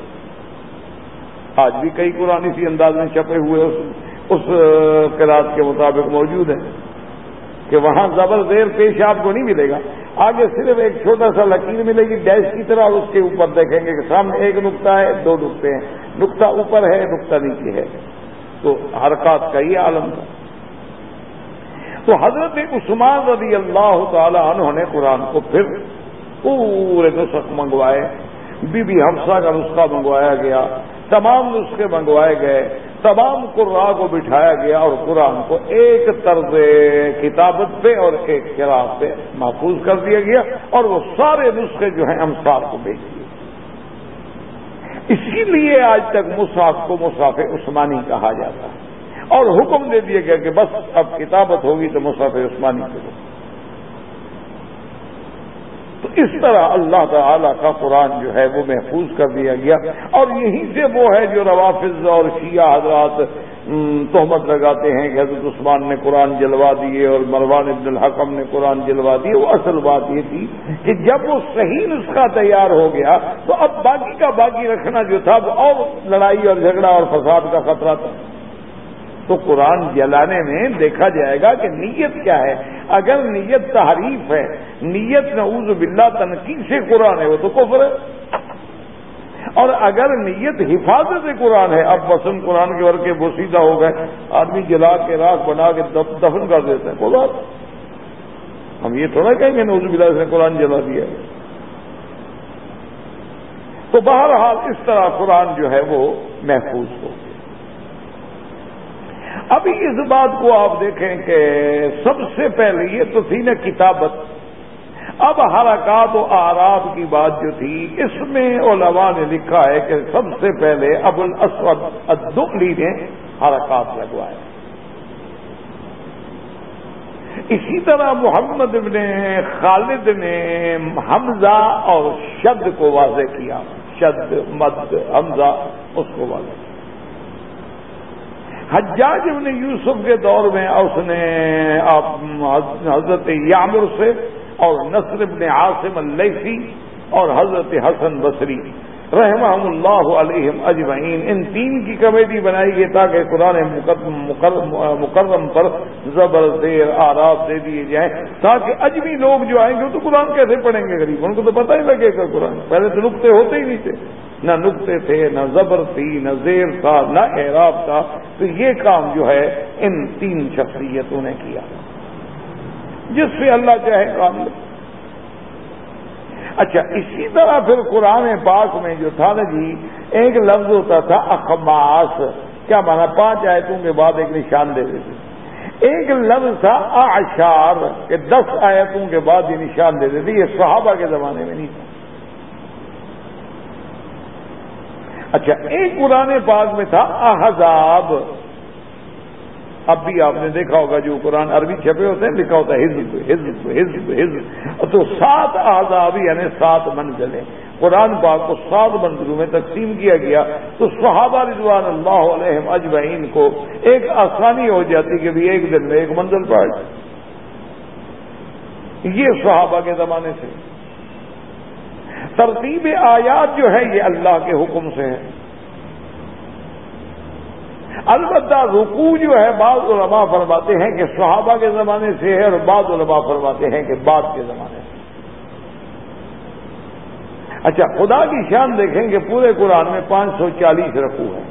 آج بھی کئی قرآن اسی انداز میں چھپے ہوئے اس کراط کے مطابق موجود ہیں کہ وہاں زبر زیر پیش آپ کو نہیں ملے گا۔ آگے صرف ایک چھوٹا سا لکیر ملے گی، ڈیش کی طرح اور اس کے اوپر دیکھیں گے کہ سامنے ایک نقطہ ہے، دو نقطے ہیں۔ نقطہ اوپر ہے، نقطہ نیچے ہے۔ تو حرکات کا یہ عالم تھا۔ تو حضرت عثمان رضی اللہ تعالی عنہ نے قرآن کو پھر پورے نسخ منگوائے، بی بی حفصہ کا نسخہ منگوایا گیا، تمام نسخے منگوائے گئے، تمام قرآ کو بٹھایا گیا اور قرآن کو ایک طرز کتابت پہ اور ایک کراط پہ محفوظ کر دیا گیا اور وہ سارے نسخے جو ہیں امسار کو بھیج دیے۔ اسی لیے آج تک مصحف کو مصاف عثمانی کہا جاتا ہے اور حکم دے دیا گیا کہ بس اب کتابت ہوگی تو مصاف عثمانی کرو تو اس طرح اللہ تعالی کا قرآن جو ہے وہ محفوظ کر دیا گیا۔ اور یہیں سے وہ ہے جو روافظ اور شیعہ حضرات تہمت لگاتے ہیں کہ حضرت عثمان نے قرآن جلوا دیے اور مروان ابن الحکم نے قرآن جلوا دیے۔ وہ اصل بات یہ تھی کہ جب وہ صحیح نسخہ تیار ہو گیا تو اب باقی کا باقی رکھنا جو تھا وہ اور لڑائی اور جھگڑا اور فساد کا خطرہ تھا۔ تو قرآن جلانے میں دیکھا جائے گا کہ نیت کیا ہے۔ اگر نیت تحریف ہے، نیت نعوذ باللہ تنقید سے قرآن ہے، وہ تو کفر ہے۔ اور اگر نیت حفاظت قرآن ہے، اب وسن قرآن کے ور کے بوسیدہ ہو گئے، آدمی جلا کے راک بنا کے دفن کر دیتے ہیں کوئی ہم یہ تھوڑا کہیں گے نوز بلا نے قرآن جلا دیا تو بہرحال اس طرح قرآن جو ہے وہ محفوظ ہو۔ ابھی اس بات کو آپ دیکھیں کہ سب سے پہلے یہ تو تھی نا کتابت۔ اب حرکات و آراب کی بات جو تھی، اس میں علماء نے لکھا ہے کہ سب سے پہلے ابو الاسود الدلی نے حرکات لگوائے۔ اسی طرح محمد ابن خالد نے حمزہ اور شد کو واضح کیا۔ شد، مد، حمزہ، اس کو واضح کیا۔ حجاج ابن یوسف کے دور میں اس نے حضرت یامر سے اور نصر ابن عاصم اللیفی اور حضرت حسن بصری رحمہ اللہ علیہ اجمعین ان تین کی کمیٹی بنائی گئی تاکہ قرآن مکرم پر زبر زیر آراب دے دیے جائیں تاکہ اجمی لوگ جو آئیں گے تو قرآن کیسے پڑھیں گے غریب؟ ان کو تو پتہ ہی لگے گا قرآن۔ پہلے تو نقطے ہوتے ہی نہیں تھے۔ نہ نقطے تھے، نہ زبر تھی، نہ زیر تھا، نہ اعراب تھا۔ تو یہ کام جو ہے، ان تین شخصیتوں نے کیا۔ جس سے اللہ چاہے کام لے۔ اچھا اسی طرح پھر قرآن پاک میں جو تھا نا جی ایک لفظ ہوتا تھا، اخماس۔ کیا مانا؟ پانچ آیتوں کے بعد ایک نشان دے دیتے۔ ایک لفظ تھا آشار کہ دس آیتوں کے بعد یہ نشان دے دیتے۔ یہ صحابہ کے زمانے میں نہیں تھا۔ اچھا ایک قرآن پاک میں تھا، احزاب۔ اب بھی آپ نے دیکھا ہوگا جو قرآن عربی چھپے ہوتے ہیں، لکھا ہوتا ہے، حزب حزب حزب حزب۔ تو سات آزاد یعنی سات منزلیں قرآن پاک کو سات منزلوں میں تقسیم کیا گیا۔ تو صحابہ رضوان اللہ علیہ اجمعین کو ایک آسانی ہو جاتی کہ بھی ایک دن میں ایک منزل پڑھ یہ صحابہ کے زمانے سے۔ ترتیب آیات جو ہے یہ اللہ کے حکم سے ہے البتہ رکو جو ہے بعض علماء فرماتے ہیں کہ صحابہ کے زمانے سے ہے اور بعض علماء فرماتے ہیں کہ بعد کے زمانے سے۔ اچھا خدا کی شان دیکھیں کہ پورے قرآن میں پانچ سو چالیس رقو ہیں۔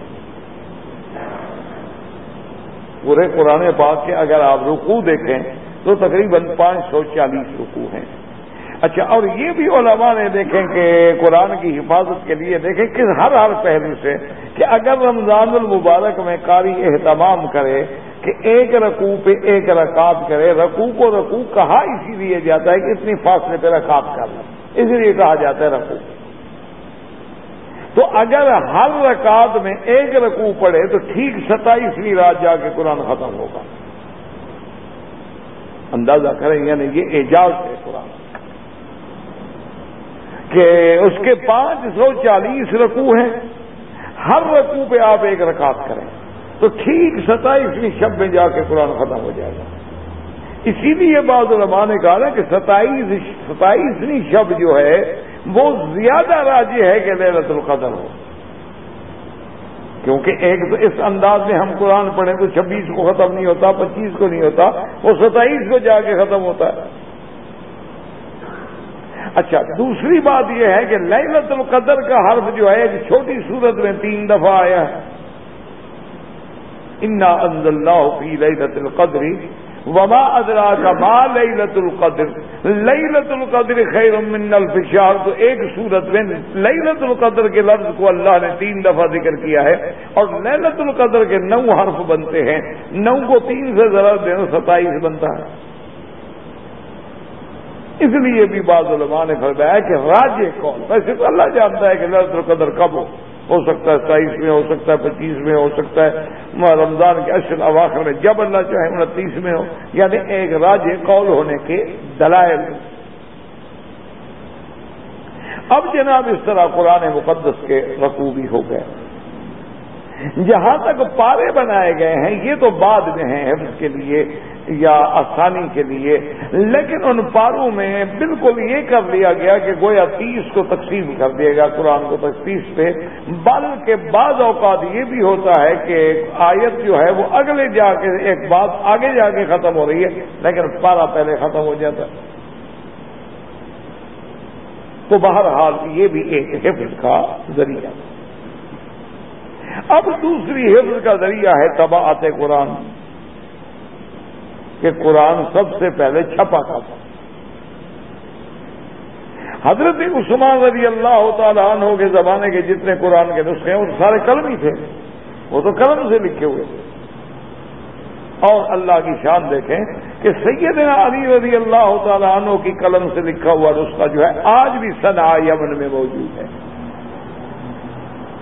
پورے قرآن پاک کے اگر آپ رکو دیکھیں تو تقریباً پانچ سو چالیس رکو ہیں۔ اچھا اور یہ بھی علماء نے دیکھیں کہ قرآن کی حفاظت کے لیے دیکھیں کہ ہر ہر پہلو سے کہ اگر رمضان المبارک میں قاری اہتمام کرے کہ ایک رقو پہ ایک رکعت کرے رقو کو رقو کہا اسی لیے جاتا ہے کہ اتنی فاصلے پہ رکعت کر لیں اسی لیے کہا جاتا ہے رقو تو اگر ہر رکعت میں ایک رقو پڑے تو ٹھیک ستائیسویں رات جا کے قرآن ختم ہوگا۔ اندازہ کریں یعنی یہ اعجاز ہے قرآن۔ کہ اس کے پانچ سو چالیس رقو ہیں، ہر رقو پہ آپ ایک رکعت کریں۔ تو ٹھیک ستائیسویں شب میں جا کے قرآن ختم ہو جائے گا۔ اسی لیے بعض علماء نے کہا کہ ستائیس ستائیسویں شب جو ہے، وہ زیادہ راجی ہے کہ لہلت القدر ہو۔ کیونکہ ایک تو اس انداز میں ہم قرآن پڑھیں تو چھبیس کو ختم نہیں ہوتا، پچیس کو نہیں ہوتا، وہ ستائیس کو جا کے ختم ہوتا ہے۔ اچھا دوسری بات یہ ہے کہ للت القدر کا حرف جو ہے، ایک چھوٹی صورت میں تین دفعہ آیا ہے۔ انا انزل اللہ فی للت القدری وما ادرا کا ما لت القدر۔ لت القدر خیر من الفشار۔ تو ایک صورت میں لت القدر کے لفظ کو اللہ نے تین دفعہ ذکر کیا ہے۔ اور للت القدر کے نو حرف بنتے ہیں۔ نو کو تین سے ذرا دینا ستائیس بنتا ہے۔ اس لیے بھی بعض علماء نے فرمایا کہ راج کون؟ ویسے تو اللہ جانتا ہے کہ لفظ القدر کب ہو؟ ہو سکتا ہے ستائیس میں، ہو سکتا ہے پچیس میں، ہو سکتا ہے رمضان کے اشر اواخر میں، جب اللہ چاہے انتیس میں ہو۔ یعنی ایک راج قول ہونے کے دلائل۔ اب جناب اس طرح قرآن مقدس کے رقو بھی ہو گئے۔ جہاں تک پارے بنائے گئے ہیں، یہ تو بعد میں ہیں حفظ کے لیے۔ یا آسانی کے لیے، لیکن ان پاروں میں بالکل یہ کر لیا گیا کہ گویا تیس کو تقسیم کر دیا گیا، قرآن کو تقسیم پہ۔ بلکہ بعض اوقات یہ بھی ہوتا ہے کہ آیت جو ہے وہ اگلے جا کے ایک بات آگے جا کے ختم ہو رہی ہے، لیکن پارا پہلے ختم ہو جاتا۔ ہے تو بہرحال یہ بھی ایک حفظ کا ذریعہ۔ اب دوسری حفظ کا ذریعہ ہے تباہت قرآن۔ کہ قرآن سب سے پہلے چھپا تھا۔ حضرت عثمان رضی اللہ تعالیٰ عنہ کے زمانے کے جتنے قرآن کے نسخے ہیں وہ سارے قلم ہی تھے۔ وہ تو قلم سے لکھے ہوئے تھے۔ اور اللہ کی شان دیکھیں کہ سیدنا علی رضی اللہ تعالیٰ عنہ کی قلم سے لکھا ہوا نسخہ جو ہے، آج بھی سنا یمن میں موجود ہے۔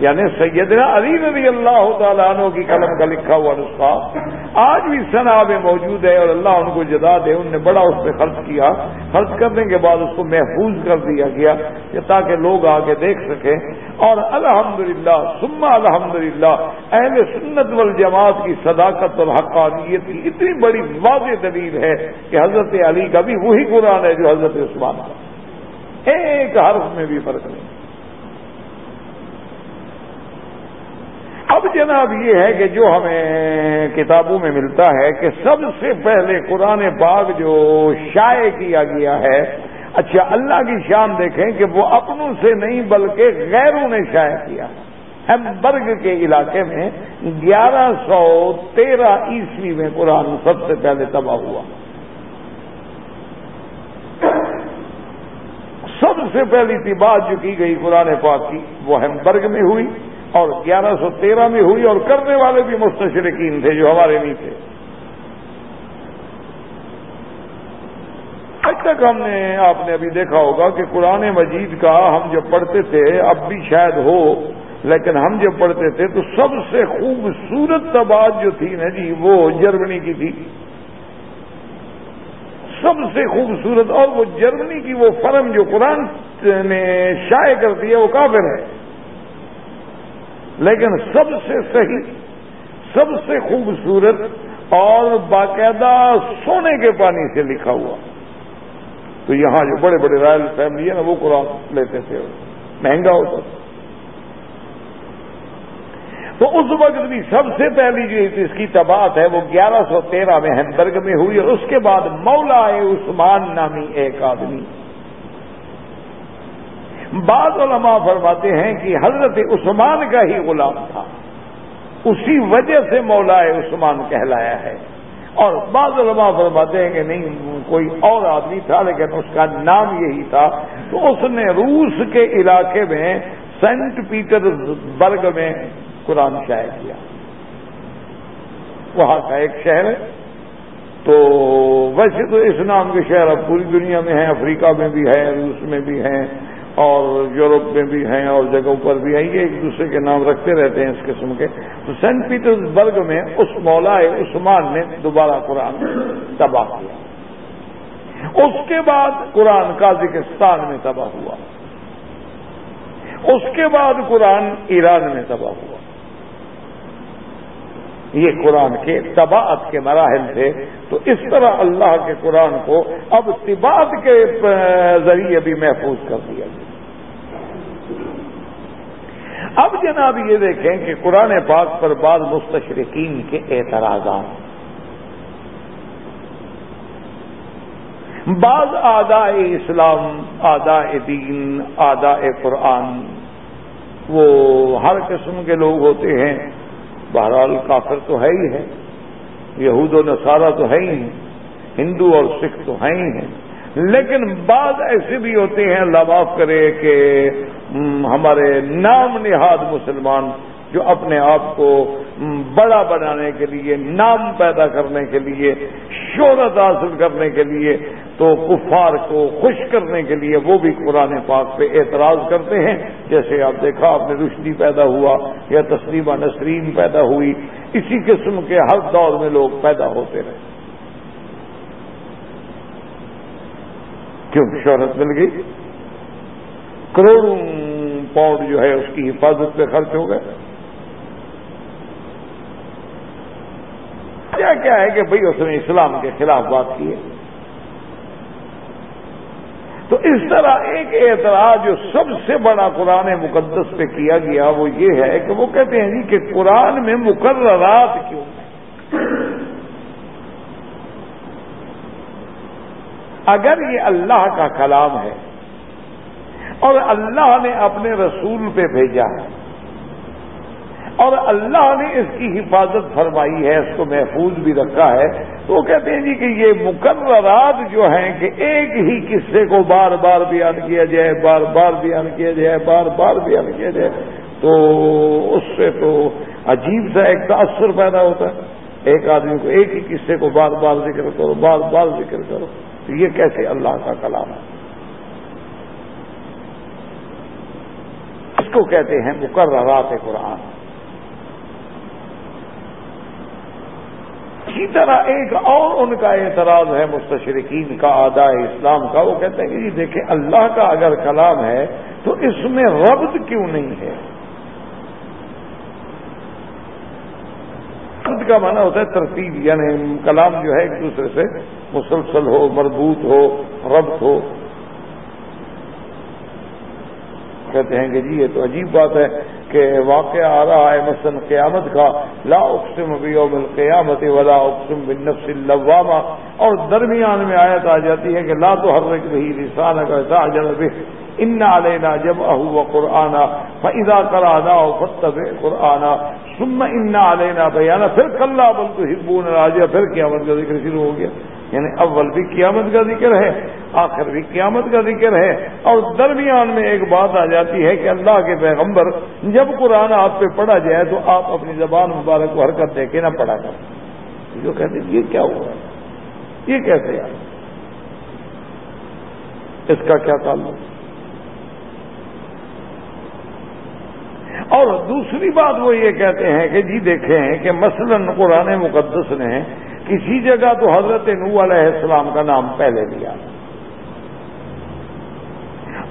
یعنی سیدنا علی رضی اللہ تعالیٰ عنہ کی قلم کا لکھا ہوا نسخہ آج بھی سنا میں موجود ہے اور اللہ ان کو جدا دے ان نے بڑا اس پہ خرچ کیا۔ خرچ کرنے کے بعد اس کو محفوظ کر دیا گیا کہ تاکہ لوگ آگے دیکھ سکیں۔ اور الحمدللہ للہ الحمدللہ، اہل سنت والجماعت کی صداقت اور حقانیت کی اتنی بڑی واضح دلیل ہے کہ حضرت علی کا بھی وہی قرآن ہے جو حضرت عثمان کا۔ ایک حرف میں بھی فرق نہیں۔ اب جناب یہ ہے کہ جو ہمیں کتابوں میں ملتا ہے کہ سب سے پہلے قرآن پاک جو شائع کیا گیا ہے اچھا اللہ کی شان دیکھیں کہ وہ اپنوں سے نہیں بلکہ غیروں نے شائع کیا۔ برگ کے علاقے میں گیارہ سو تیرہ عیسوی میں قرآن سب سے پہلے تباہ ہوا۔ سب سے پہلی تھی بات جو کی گئی قرآن پاک کی، وہ ہیمبرگ میں ہوئی۔ اور گیارہ سو تیرہ میں ہوئی اور کرنے والے بھی مستشرقین تھے جو ہمارے نہیں تھے۔ آج تک ہم نے آپ نے ابھی دیکھا ہوگا کہ قرآن مجید کا ہم جب پڑھتے تھے، اب بھی شاید ہو، لیکن ہم جب پڑھتے تھے تو سب سے خوبصورت تباد جو تھی نا جی وہ جرمنی کی تھی۔ سب سے خوبصورت اور وہ جرمنی کی وہ فرم جو قرآن نے شائع کر دی ہے، وہ کافر ہے۔ لیکن سب سے صحیح، سب سے خوبصورت اور باقاعدہ سونے کے پانی سے لکھا ہوا۔ تو یہاں جو بڑے بڑے رائل فیملی ہے نا، وہ قرآن لیتے تھے۔ مہنگا ہوتا تھا۔ تو اس وقت بھی سب سے پہلی جو اس کی تباہت ہے، وہ گیارہ سو تیرہ میں ہینبرگ میں ہوئی اور اس کے بعد مولا عثمان نامی ایک آدمی۔ بعض علماء فرماتے ہیں کہ حضرت عثمان کا ہی غلام تھا۔ اسی وجہ سے مولا عثمان کہلایا ہے۔ اور بعض علماء فرماتے ہیں کہ نہیں، کوئی اور آدمی تھا، لیکن اس کا نام یہی تھا۔ تو اس نے روس کے علاقے میں سینٹ پیٹر برگ میں قرآن شائع کیا۔ وہاں کا ایک شہر ہے۔ تو ویسے تو اس نام کے شہر اب پوری دنیا میں ہیں افریقہ میں بھی ہے، روس میں بھی ہیں اور یورپ میں بھی ہیں اور جگہوں پر بھی ہیں، یہ ایک دوسرے کے نام رکھتے رہتے ہیں اس قسم کے۔ تو سینٹ پیٹرز برگ میں اس مولا عثمان نے دوبارہ قرآن تباہ کیا۔ اس کے بعد قرآن کازکستان میں تباہ ہوا۔ اس کے بعد قرآن ایران میں تباہ ہوا۔ یہ قرآن کے تباعت کے مراحل تھے۔ تو اس طرح اللہ کے قرآن کو اب تباعت کے ذریعے بھی محفوظ کر دیا گیا۔ اب جناب یہ دیکھیں کہ قرآن پاک پر بعض مستشرقین کے اعتراضات بعض آداء اسلام، آداء دین، آداء قرآن، وہ ہر قسم کے لوگ ہوتے ہیں۔ بہرحال کافر تو ہے ہی ہے، یہود و نصارہ تو ہے ہی ہندو اور سکھ تو ہیں ہی ہیں۔ لیکن بعض ایسے بھی ہوتے ہیں، اللہ معاف کرے کہ ہمارے نام نہاد مسلمان جو اپنے آپ کو بڑا بنانے کے لیے، نام پیدا کرنے کے لیے، شہرت حاصل کرنے کے لیے، تو کفار کو خوش کرنے کے لیے وہ بھی قرآن پاک پہ اعتراض کرتے ہیں۔ جیسے آپ دیکھا، آپ نے رشدی پیدا ہوا یا تسلیمہ نسرین پیدا ہوئی۔ اسی قسم کے ہر دور میں لوگ پیدا ہوتے رہے۔ کیوں شہرت مل گئی۔ کروڑوں پاؤنڈ جو ہے اس کی حفاظت پہ خرچ ہو گئے۔ کیا کیا ہے کہ بھئی اس نے اسلام کے خلاف بات کی ہے۔ تو اس طرح ایک اعتراض جو سب سے بڑا قرآن مقدس پہ کیا گیا وہ یہ ہے کہ وہ کہتے ہیں جی کہ قرآن میں مقررات کیوں اگر یہ اللہ کا کلام ہے اور اللہ نے اپنے رسول پہ بھیجا ہے اور اللہ نے اس کی حفاظت فرمائی ہے، اس کو محفوظ بھی رکھا ہے، تو وہ کہتے ہیں جی کہ یہ مقررات جو ہیں کہ ایک ہی قصے کو بار بار بیان کیا جائے، بار بار بیان کیا جائے، بار بار بیان کیا جائے، تو اس سے تو عجیب سا ایک تاثر پیدا ہوتا ہے۔ ایک آدمی کو ایک ہی قصے کو بار بار ذکر کرو، بار بار ذکر کرو۔ تو یہ کیسے اللہ کا کلام ہے؟ اس کو کہتے ہیں مقررات قرآن۔ اسی طرح ایک اور ان کا اعتراض ہے مستشرقین کا آدھا اسلام کا، وہ کہتے ہیں کہ جی دیکھیں اللہ کا اگر کلام ہے تو اس میں ربط کیوں نہیں ہے؟ ربط کا معنی ہوتا ہے ترتیب یعنی کلام جو ہے ایک دوسرے سے مسلسل ہو، مربوط ہو، ربط ہو۔ کہتے ہیں کہ جی یہ تو عجیب بات ہے کہ واقعہ آ رہا ہے مثلا قیامت کا۔ لا اقسم بیوم القیامت ولا اقسم بالنفس اللوامہ۔ اور درمیان میں آیت آ جاتی ہے کہ لا تو ہر رک رہی رسان کا ان علینا جب اہو قرآنا فضا کرانا فتب قرآنا سم ان علینا بیانا پھر کلّا بل تو ہبون راجا پھر قیامت کا ذکر شروع ہو گیا۔ یعنی اول بھی قیامت کا ذکر ہے، آخر بھی قیامت کا ذکر ہے۔ اور درمیان میں ایک بات آ جاتی ہے کہ اللہ کے پیغمبر جب قرآن آپ پہ پڑھا جائے تو آپ اپنی زبان مبارک کو حرکت دے کے نہ پڑھا کر جو کہتے ہیں، یہ کیا ہوا؟ یہ کیسے آ اس کا کیا تعلق؟ اور دوسری بات وہ یہ کہتے ہیں کہ جی دیکھیں کہ مثلا قرآن مقدس نے کسی جگہ تو حضرت نو علیہ السلام کا نام پہلے لیا۔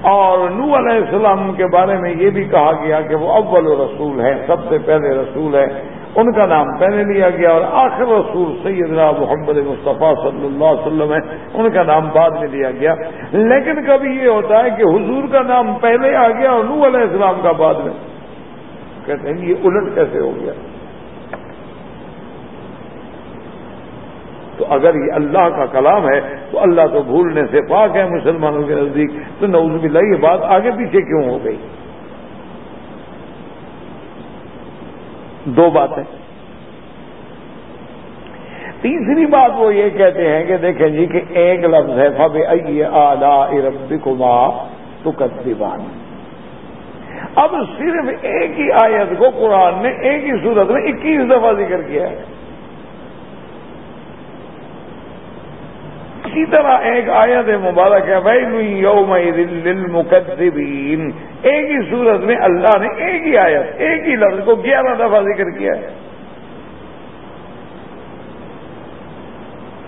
اور نو علیہ السلام کے بارے میں یہ بھی کہا گیا کہ وہ اول رسول ہے سب سے پہلے رسول ہے ان کا نام پہلے لیا گیا اور آخر رسول سیدنا محمد مصطفیٰ صلی اللہ علیہ وسلم ہے ان کا نام بعد میں لیا گیا۔ لیکن کبھی یہ ہوتا ہے کہ حضور کا نام پہلے آ گیا اور نو علیہ السلام کا بعد میں۔ کہتے ہیں یہ الٹ کیسے ہو گیا؟ تو اگر یہ اللہ کا کلام ہے، تو اللہ تو بھولنے سے پاک ہے مسلمانوں کے نزدیک، تو نوز باللہ یہ بات آگے پیچھے کیوں ہو گئی؟ دو باتیں۔ تیسری بات وہ یہ کہتے ہیں کہ دیکھیں جی کہ ایک لفظ ہے فب اعلی ارب کما تو اب صرف ایک ہی آیت کو قرآن نے ایک ہی صورت میں اکیس دفعہ ذکر کیا ہے۔ اسی طرح ایک آیت مبارک ہے بھائی یوم للمکذبین۔ ایک ہی صورت میں اللہ نے ایک ہی آیت، ایک ہی لفظ کو گیارہ دفعہ ذکر کیا ہے۔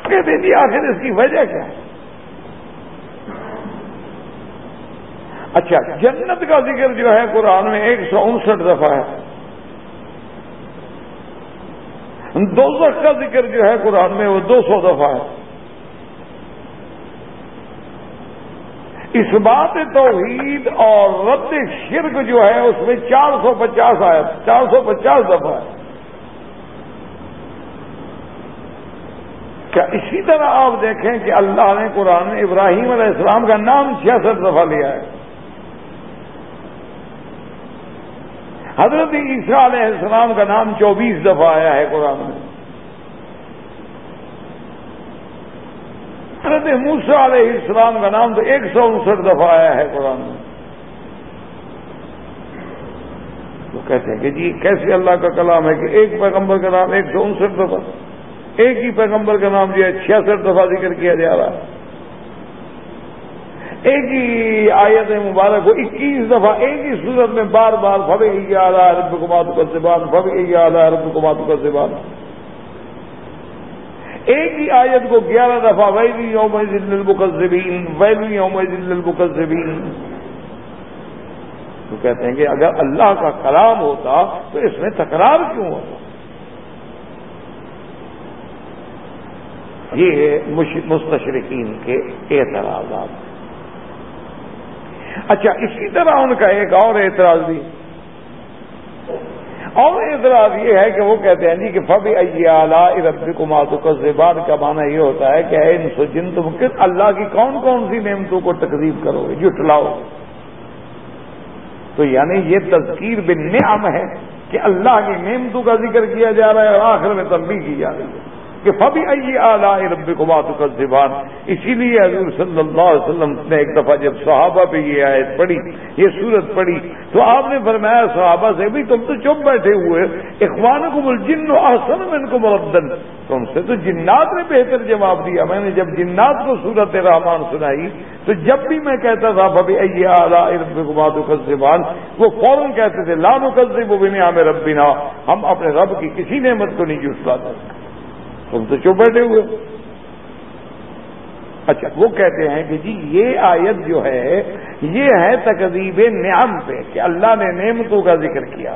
کہتے جی آخر اس کی وجہ کیا ہے۔ اچھا جنت کا ذکر جو ہے قرآن میں ایک سو انسٹھ دفعہ ہے۔ دوزخ کا ذکر جو ہے قرآن میں وہ دو سو دفعہ ہے۔ اس بات توحید اور رد شرک جو ہے اس میں چار سو پچاس آیا چار سو پچاس دفعہ ہے۔ کیا اسی طرح آپ دیکھیں کہ اللہ نے قرآن میں ابراہیم علیہ السلام کا نام چھیاسٹھ دفعہ لیا ہے۔ حضرت عیسیٰ علیہ السلام کا نام چوبیس دفعہ آیا ہے قرآن میں۔ حضرت موسا علیہ السلام کا نام تو ایک سو انسٹھ دفعہ آیا ہے قرآن میں۔ وہ کہتے ہیں کہ جی کیسے اللہ کا کلام ہے کہ ایک پیغمبر کا نام ایک سو انسٹھ دفعہ، ایک ہی پیغمبر کا نام جو ہے چھیاسٹھ دفعہ ذکر کیا جا رہا ہے۔ ایک ہی آیت مبارک کو اکیس دفعہ ایک ہی صورت میں بار بار فبے ہی آلہ رب کمات کا زبان فبے ہی آلہ رب کمات کا زبان ایک ہی آیت کو گیارہ دفعہ ویلی یوم المقزبین ویلی یوم المقزبین تو کہتے ہیں کہ اگر اللہ کا کلام ہوتا تو اس میں تکرار کیوں ہوتا؟ یہ مستشرقین کے اعتراضات۔ اچھا اسی طرح ان کا ایک اور اعتراض بھی۔ اور اعتراض یہ ہے کہ وہ کہتے ہیں جی کہ فبی اعلیٰ رب کو زبان کا معنی یہ ہوتا ہے کہ ان سو جن، تم کس اللہ کی کون کون سی نعمتوں کو تقریب کرو گے جٹلاؤ تو یعنی یہ تذکیر بن نعم ہے کہ اللہ کی نعمتوں کا ذکر کیا جا رہا ہے اور آخر میں تنبیہ کی جا رہی ہے۔ کہ فبی اعلی رب کو کا زبان اسی لیے حضور صلی اللہ علیہ وسلم نے ایک دفعہ جب صحابہ پہ یہ آیت پڑھی، یہ صورت پڑھی، تو آپ نے فرمایا صحابہ سے بھی تم تو چپ بیٹھے ہوئے اخوان کو بول جن آسن میں ان کو مردن تم سے تو جنات نے بہتر جواب دیا۔ میں نے جب جنات کو صورت رحمان سنائی، تو جب بھی میں کہتا تھا ببھی اعلیٰ رب کو زبان وہ فوراً کہتے تھے لام قزب وہ بھی ہمیں ربینا ہم اپنے رب کی کسی نعمت کو نہیں جٹلاتے تم تو چپ بیٹھے ہوئے اچھا وہ کہتے ہیں کہ جی یہ آیت جو ہے، یہ ہے تقریب نعم پہ کہ اللہ نے نعمتوں کا ذکر کیا۔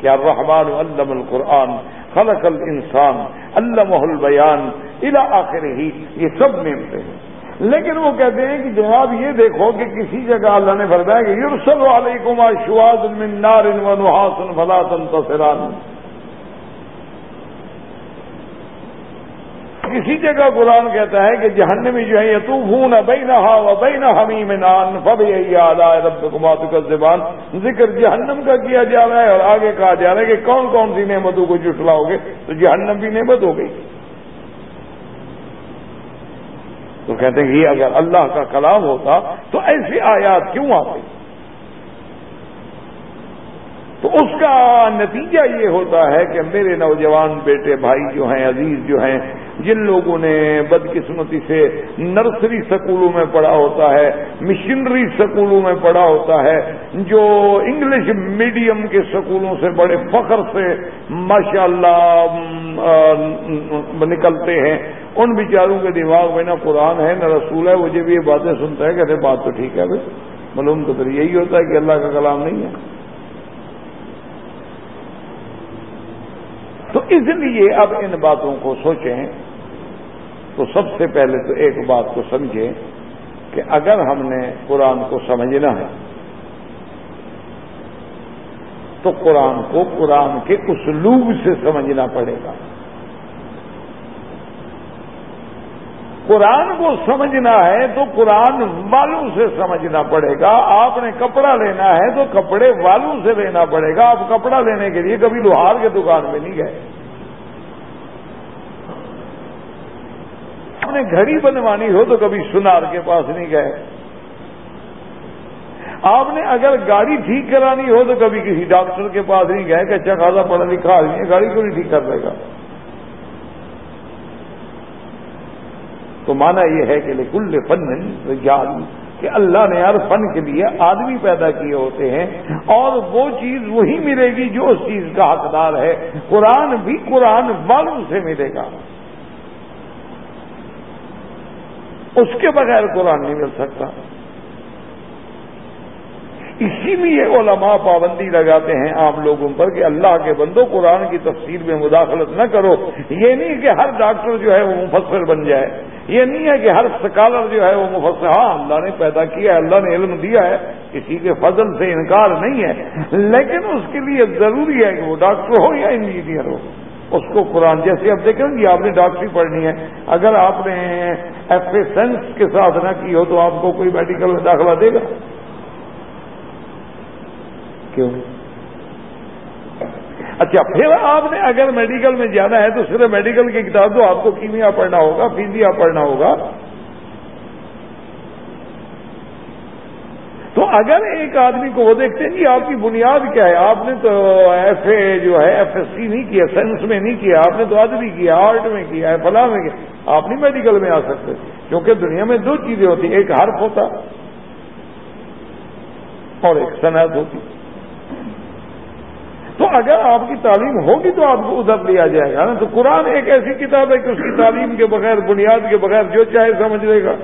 کیا رحمان علم القرآن، خلق الانسان، علمہ البیان، الى آخر ہی یہ سب نعمتیں ہیں۔ لیکن وہ کہتے ہیں کہ جناب، یہ دیکھو کہ کسی جگہ اللہ نے فرمایا کہ یورسل علیکم شواز من نار و نحاس فلا تنتصران۔ کسی جگہ قرآن کہتا ہے کہ جہنمی جو ہے یہ تو ہوں بے نہا و بے حمیم نان فب رب کمات کا زبان ذکر جہنم کا کیا جا رہا ہے اور آگے کہا جا رہا ہے کہ کون کون سی نعمتوں کو جٹلاؤ گے؟ تو جہنم بھی نعمت ہو گئی۔ تو کہتے ہیں کہ اگر اللہ کا کلام ہوتا تو ایسی آیات کیوں آتی؟ تو اس کا نتیجہ یہ ہوتا ہے کہ میرے نوجوان بیٹے بھائی جو ہیں، عزیز جو ہیں، جن لوگوں نے بدقسمتی سے نرسری سکولوں میں پڑھا ہوتا ہے مشنری سکولوں میں پڑھا ہوتا ہے، جو انگلش میڈیم کے سکولوں سے بڑے فخر سے ماشاء اللہ نکلتے ہیں۔ ان بیچاروں کے دماغ میں نہ قرآن ہے، نہ رسول ہے، وہ جب یہ باتیں سنتا ہے کہتے بات تو ٹھیک ہے بھائی، معلوم تو پھر یہی ہوتا ہے کہ اللہ کا کلام نہیں ہے۔ تو اس لیے اب ان باتوں کو سوچیں تو سب سے پہلے تو ایک بات کو سمجھیں کہ اگر ہم نے قرآن کو سمجھنا ہے، تو قرآن کو قرآن کے اسلوب سے سمجھنا پڑے گا۔ قرآن کو سمجھنا ہے تو قرآن والوں سے سمجھنا پڑے گا۔ آپ نے کپڑا لینا ہے تو کپڑے والوں سے لینا پڑے گا۔ آپ کپڑا لینے کے لیے کبھی لوہار کے دکان میں نہیں گئے۔ آپ نے گھڑی بنوانی ہو تو کبھی سنار کے پاس نہیں گئے۔ آپ نے اگر گاڑی ٹھیک کرانی ہو تو کبھی کسی ڈاکٹر کے پاس نہیں گئے کہ اچھا خاصا پڑھا لکھا آدمی ہے، گاڑی کو نہیں ٹھیک کر دے گا تو مانا یہ ہے کہ کل فن رجال، کہ اللہ نے ہر فن کے لیے آدمی پیدا کیے ہوتے ہیں اور وہ چیز وہی ملے گی جو اس چیز کا حقدار ہے۔ قرآن بھی قرآن والوں سے ملے گا۔ اس کے بغیر قرآن نہیں مل سکتا۔ اسی لیے علماء پابندی لگاتے ہیں عام لوگوں پر کہ اللہ کے بندو قرآن کی تفسیر میں مداخلت نہ کرو۔ یہ نہیں کہ ہر ڈاکٹر جو ہے وہ مفسر بن جائے۔ یہ نہیں ہے کہ ہر سکالر جو ہے وہ مفسر۔ ہاں اللہ نے پیدا کیا ہے، اللہ نے علم دیا ہے۔ کسی کے فضل سے انکار نہیں ہے۔ لیکن اس کے لیے ضروری ہے کہ وہ ڈاکٹر ہو یا انجینئر ہو۔ اس کو قرآن جیسے اب دیکھیں گے، آپ نے ڈاکٹری پڑھنی ہے۔ اگر آپ نے ایف اے سینس کے ساتھ نہ کی ہو تو آپ کو کوئی میڈیکل میں داخلہ دے گا۔ کیوں؟ اچھا پھر آپ نے اگر میڈیکل میں جانا ہے تو صرف میڈیکل کی کتاب تو آپ کو کیمیا پڑھنا ہوگا فیزیا پڑھنا ہوگا۔ تو اگر ایک آدمی کو وہ دیکھتے ہیں جی آپ کی بنیاد کیا ہے؟ آپ نے تو ایف اے جو ہے ایف ایس سی نہیں کیا سائنس میں نہیں کیا، آپ نے تو ادبی کیا آرٹ میں کیا ہے فلاں میں کیا۔ آپ نہیں میڈیکل میں آ سکتے، کیونکہ دنیا میں دو چیزیں ہوتی ایک حرف ہوتا اور ایک صنعت ہوتی۔ اگر آپ کی تعلیم ہوگی تو آپ کو ادھر لیا جائے گا نا؟ تو قرآن ایک ایسی کتاب ہے کہ اس کی تعلیم کے بغیر، بنیاد کے بغیر جو چاہے سمجھ لے گا۔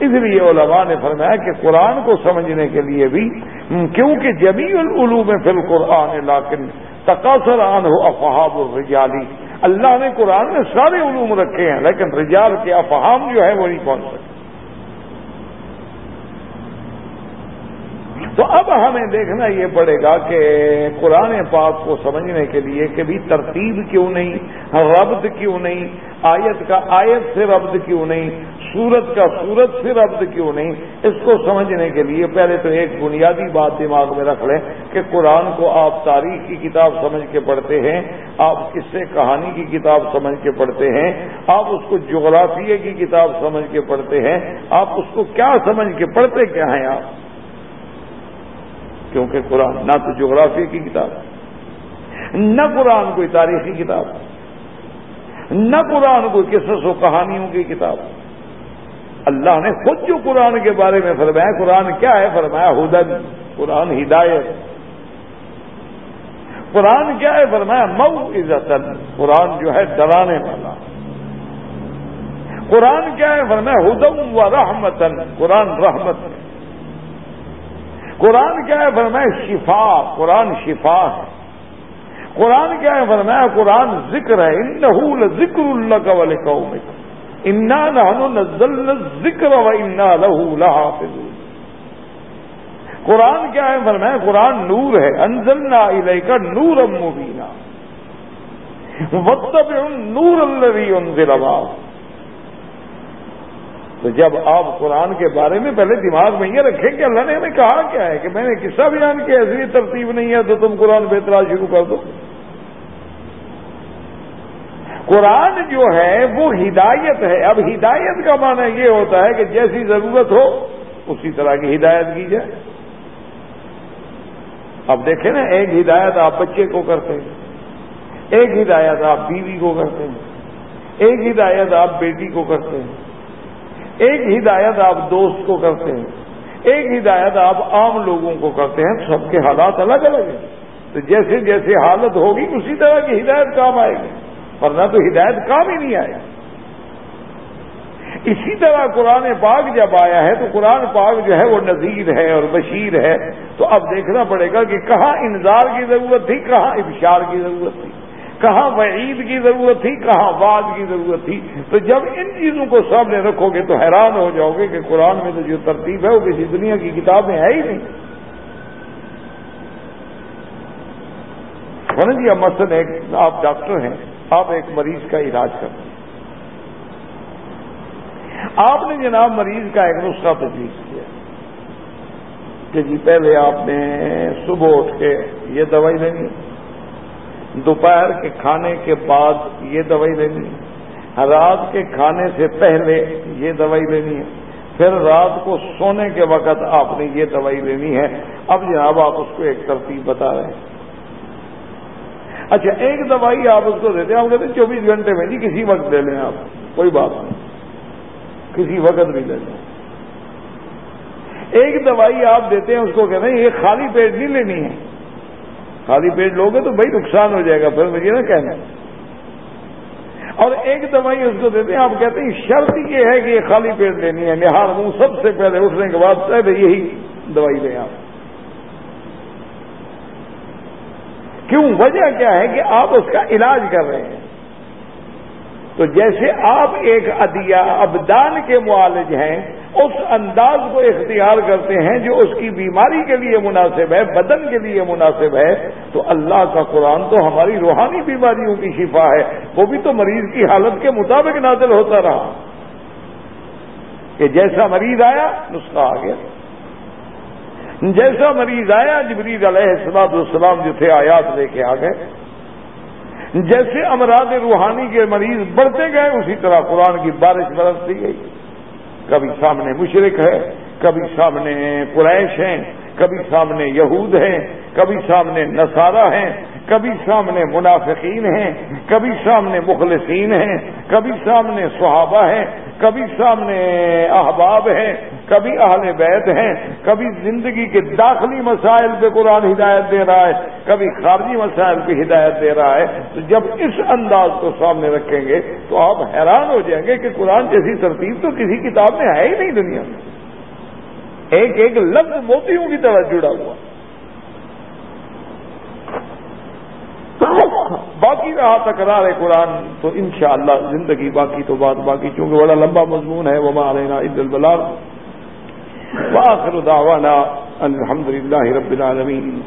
اس لیے علماء نے فرمایا کہ قرآن کو سمجھنے کے لیے بھی کیونکہ جمی العلوم فی القرآن، لیکن تقاصر آن ہو افہاب الرجالی۔ اللہ نے قرآن میں سارے علوم رکھے ہیں، لیکن رجال کے افہام جو ہے وہ نہیں پہنچ سکتے۔ تو اب ہمیں دیکھنا یہ پڑے گا کہ قرآن پاک کو سمجھنے کے لیے کہ بھی ترتیب کیوں نہیں، ربط کیوں نہیں، آیت کا آیت سے ربط کیوں نہیں، سورت کا سورت سے ربط کیوں نہیں؟ اس کو سمجھنے کے لیے پہلے تو ایک بنیادی بات دماغ میں رکھ لیں کہ قرآن کو آپ تاریخ کی کتاب سمجھ کے پڑھتے ہیں، آپ کس سے کہانی کی کتاب سمجھ کے پڑھتے ہیں، آپ اس کو جغرافیے کی کتاب سمجھ کے پڑھتے ہیں، آپ اس کو کیا سمجھ کے پڑھتے کیا ہیں آپ؟ کیونکہ قرآن نہ تو جغرافی کی کتاب نہ قرآن کوئی تاریخی کتاب نہ قرآن کوئی قصص و کہانیوں کی کتاب اللہ نے خود جو قرآن کے بارے میں فرمایا، قرآن کیا ہے؟ فرمایا، ہدن، قرآن ہدایت۔ قرآن کیا ہے؟ فرمایا مئو عزت قرآن جو ہے، ڈرانے والا۔ قرآن کیا ہے؟ فرمایا ہدم و رحمتن قرآن رحمت۔ ہے قرآن کیا ہے فرمایا شفا، قرآن شفا ہے۔ قرآن کیا ہے فرمایا، قرآن ذکر ہے۔ ان ذکر اللہ کا ولی قوم انا نزل ذکر و انا لہو قرآن کیا ہے فرمایا، قرآن نور ہے۔ انزلنا الیکا نور مبینہ وتب نور الذی انزل اللہ تو جب آپ قرآن کے بارے میں پہلے دماغ میں یہ رکھیں کہ اللہ نے ہمیں کہا کیا ہے کہ میں نے قصہ بیان کیا ایسی ترتیب نہیں ہے تو تم قرآن بہترا شروع کر دو۔ قرآن جو ہے وہ ہدایت ہے۔ اب ہدایت کا معنی یہ ہوتا ہے کہ جیسی ضرورت ہو، اسی طرح کی ہدایت کی جائے۔ اب دیکھیں نا، ایک ہدایت آپ بچے کو کرتے ہیں، ایک ہدایت آپ بیوی کو کرتے ہیں، ایک ہدایت آپ بیٹی کو کرتے ہیں۔ ایک ہدایت آپ دوست کو کرتے ہیں، ایک ہدایت آپ عام لوگوں کو کرتے ہیں، سب کے حالات الگ الگ ہیں۔ تو جیسے جیسے حالت ہوگی، اسی طرح کی ہدایت کام آئے گی۔ ورنہ تو ہدایت کام ہی نہیں آئے گی۔ اسی طرح قرآن پاک جب آیا ہے، تو قرآن پاک جو ہے، وہ نذیر ہے اور بشیر ہے۔ تو اب دیکھنا پڑے گا کہ کہاں انذار کی ضرورت تھی، کہاں ابشار کی ضرورت تھی۔ کہاں وعید کی ضرورت تھی، کہاں واد کی ضرورت تھی۔ تو جب ان چیزوں کو سامنے رکھو گے تو حیران ہو جاؤ گے کہ قرآن میں تو جو ترتیب ہے وہ کسی دنیا کی کتاب میں ہے ہی نہیں۔ جی اب مثلاً ایک آپ ڈاکٹر ہیں، آپ ایک مریض کا علاج کرتے ہیں۔ آپ نے جناب مریض کا ایک نسخہ تجویز کیا کہ جی پہلے آپ نے صبح اٹھ کے یہ دوائی لینی دوپہر کے کھانے کے بعد یہ دوائی لینی ہے۔ رات کے کھانے سے پہلے یہ دوائی لینی ہے۔ پھر رات کو سونے کے وقت آپ نے یہ دوائی لینی ہے۔ اب جناب آپ اس کو ایک ترتیب بتا رہے ہیں۔ اچھا ایک دوائی آپ اس کو دیتے ہیں، آپ کہتے ہیں چوبیس گھنٹے میں جی کسی وقت لے لیں آپ، کوئی بات نہیں۔ کسی وقت بھی لے لیں۔ ایک دوائی آپ دیتے ہیں، اس کو کہتے ہیں یہ خالی پیٹ نہیں لینی ہے۔ خالی پیٹ لوگے تو بھائی نقصان ہو جائے گا، پھر مجھے نا کہنا۔ اور ایک دوائی اس کو دیتے ہیں، آپ کہتے ہیں، شرط یہ ہے کہ یہ خالی پیٹ لینی ہے۔ نہار منہ سب سے پہلے اٹھنے کے بعد پہلے یہی دوائی لیں آپ۔ کیوں؟ وجہ کیا ہے کہ آپ اس کا علاج کر رہے ہیں۔ تو جیسے آپ ایک ادیا ابدان کے معالج ہیں اس انداز کو اختیار کرتے ہیں جو اس کی بیماری کے لیے مناسب ہے، بدن کے لیے مناسب ہے، تو اللہ کا قرآن تو ہماری روحانی بیماریوں کی شفا ہے۔ وہ بھی تو مریض کی حالت کے مطابق نازل ہوتا رہا۔ کہ جیسا مریض آیا، نسخہ آ گیا۔ جیسا مریض آیا جبریز علیہ السلام السلام جو تھے، آیات لے کے آ گئے۔ جیسے امراض روحانی کے مریض بڑھتے گئے، اسی طرح قرآن کی بارش برستی گئی۔ کبھی سامنے مشرق ہے، کبھی سامنے قریش ہیں، کبھی سامنے یہود ہیں، کبھی سامنے نصارہ ہیں، کبھی سامنے منافقین ہیں، کبھی سامنے مخلصین ہیں، کبھی سامنے صحابہ ہیں کبھی سامنے احباب ہیں، کبھی اہل بیت ہیں، کبھی زندگی کے داخلی مسائل پہ قرآن ہدایت دے رہا ہے، کبھی خارجی مسائل پہ ہدایت دے رہا ہے۔ تو جب اس انداز کو سامنے رکھیں گے تو آپ حیران ہو جائیں گے کہ قرآن جیسی ترتیب تو کسی کتاب میں ہے ہی نہیں دنیا میں۔ ایک ایک لفظ موتیوں کی طرح جڑا ہوا۔ باقی رہا تکرار قرآن، تو انشاءاللہ زندگی باقی تو بات باقی، چونکہ بڑا لمبا مضمون ہے، وما علینا عید البلال واخر دعوانا الحمد للہ رب العالمین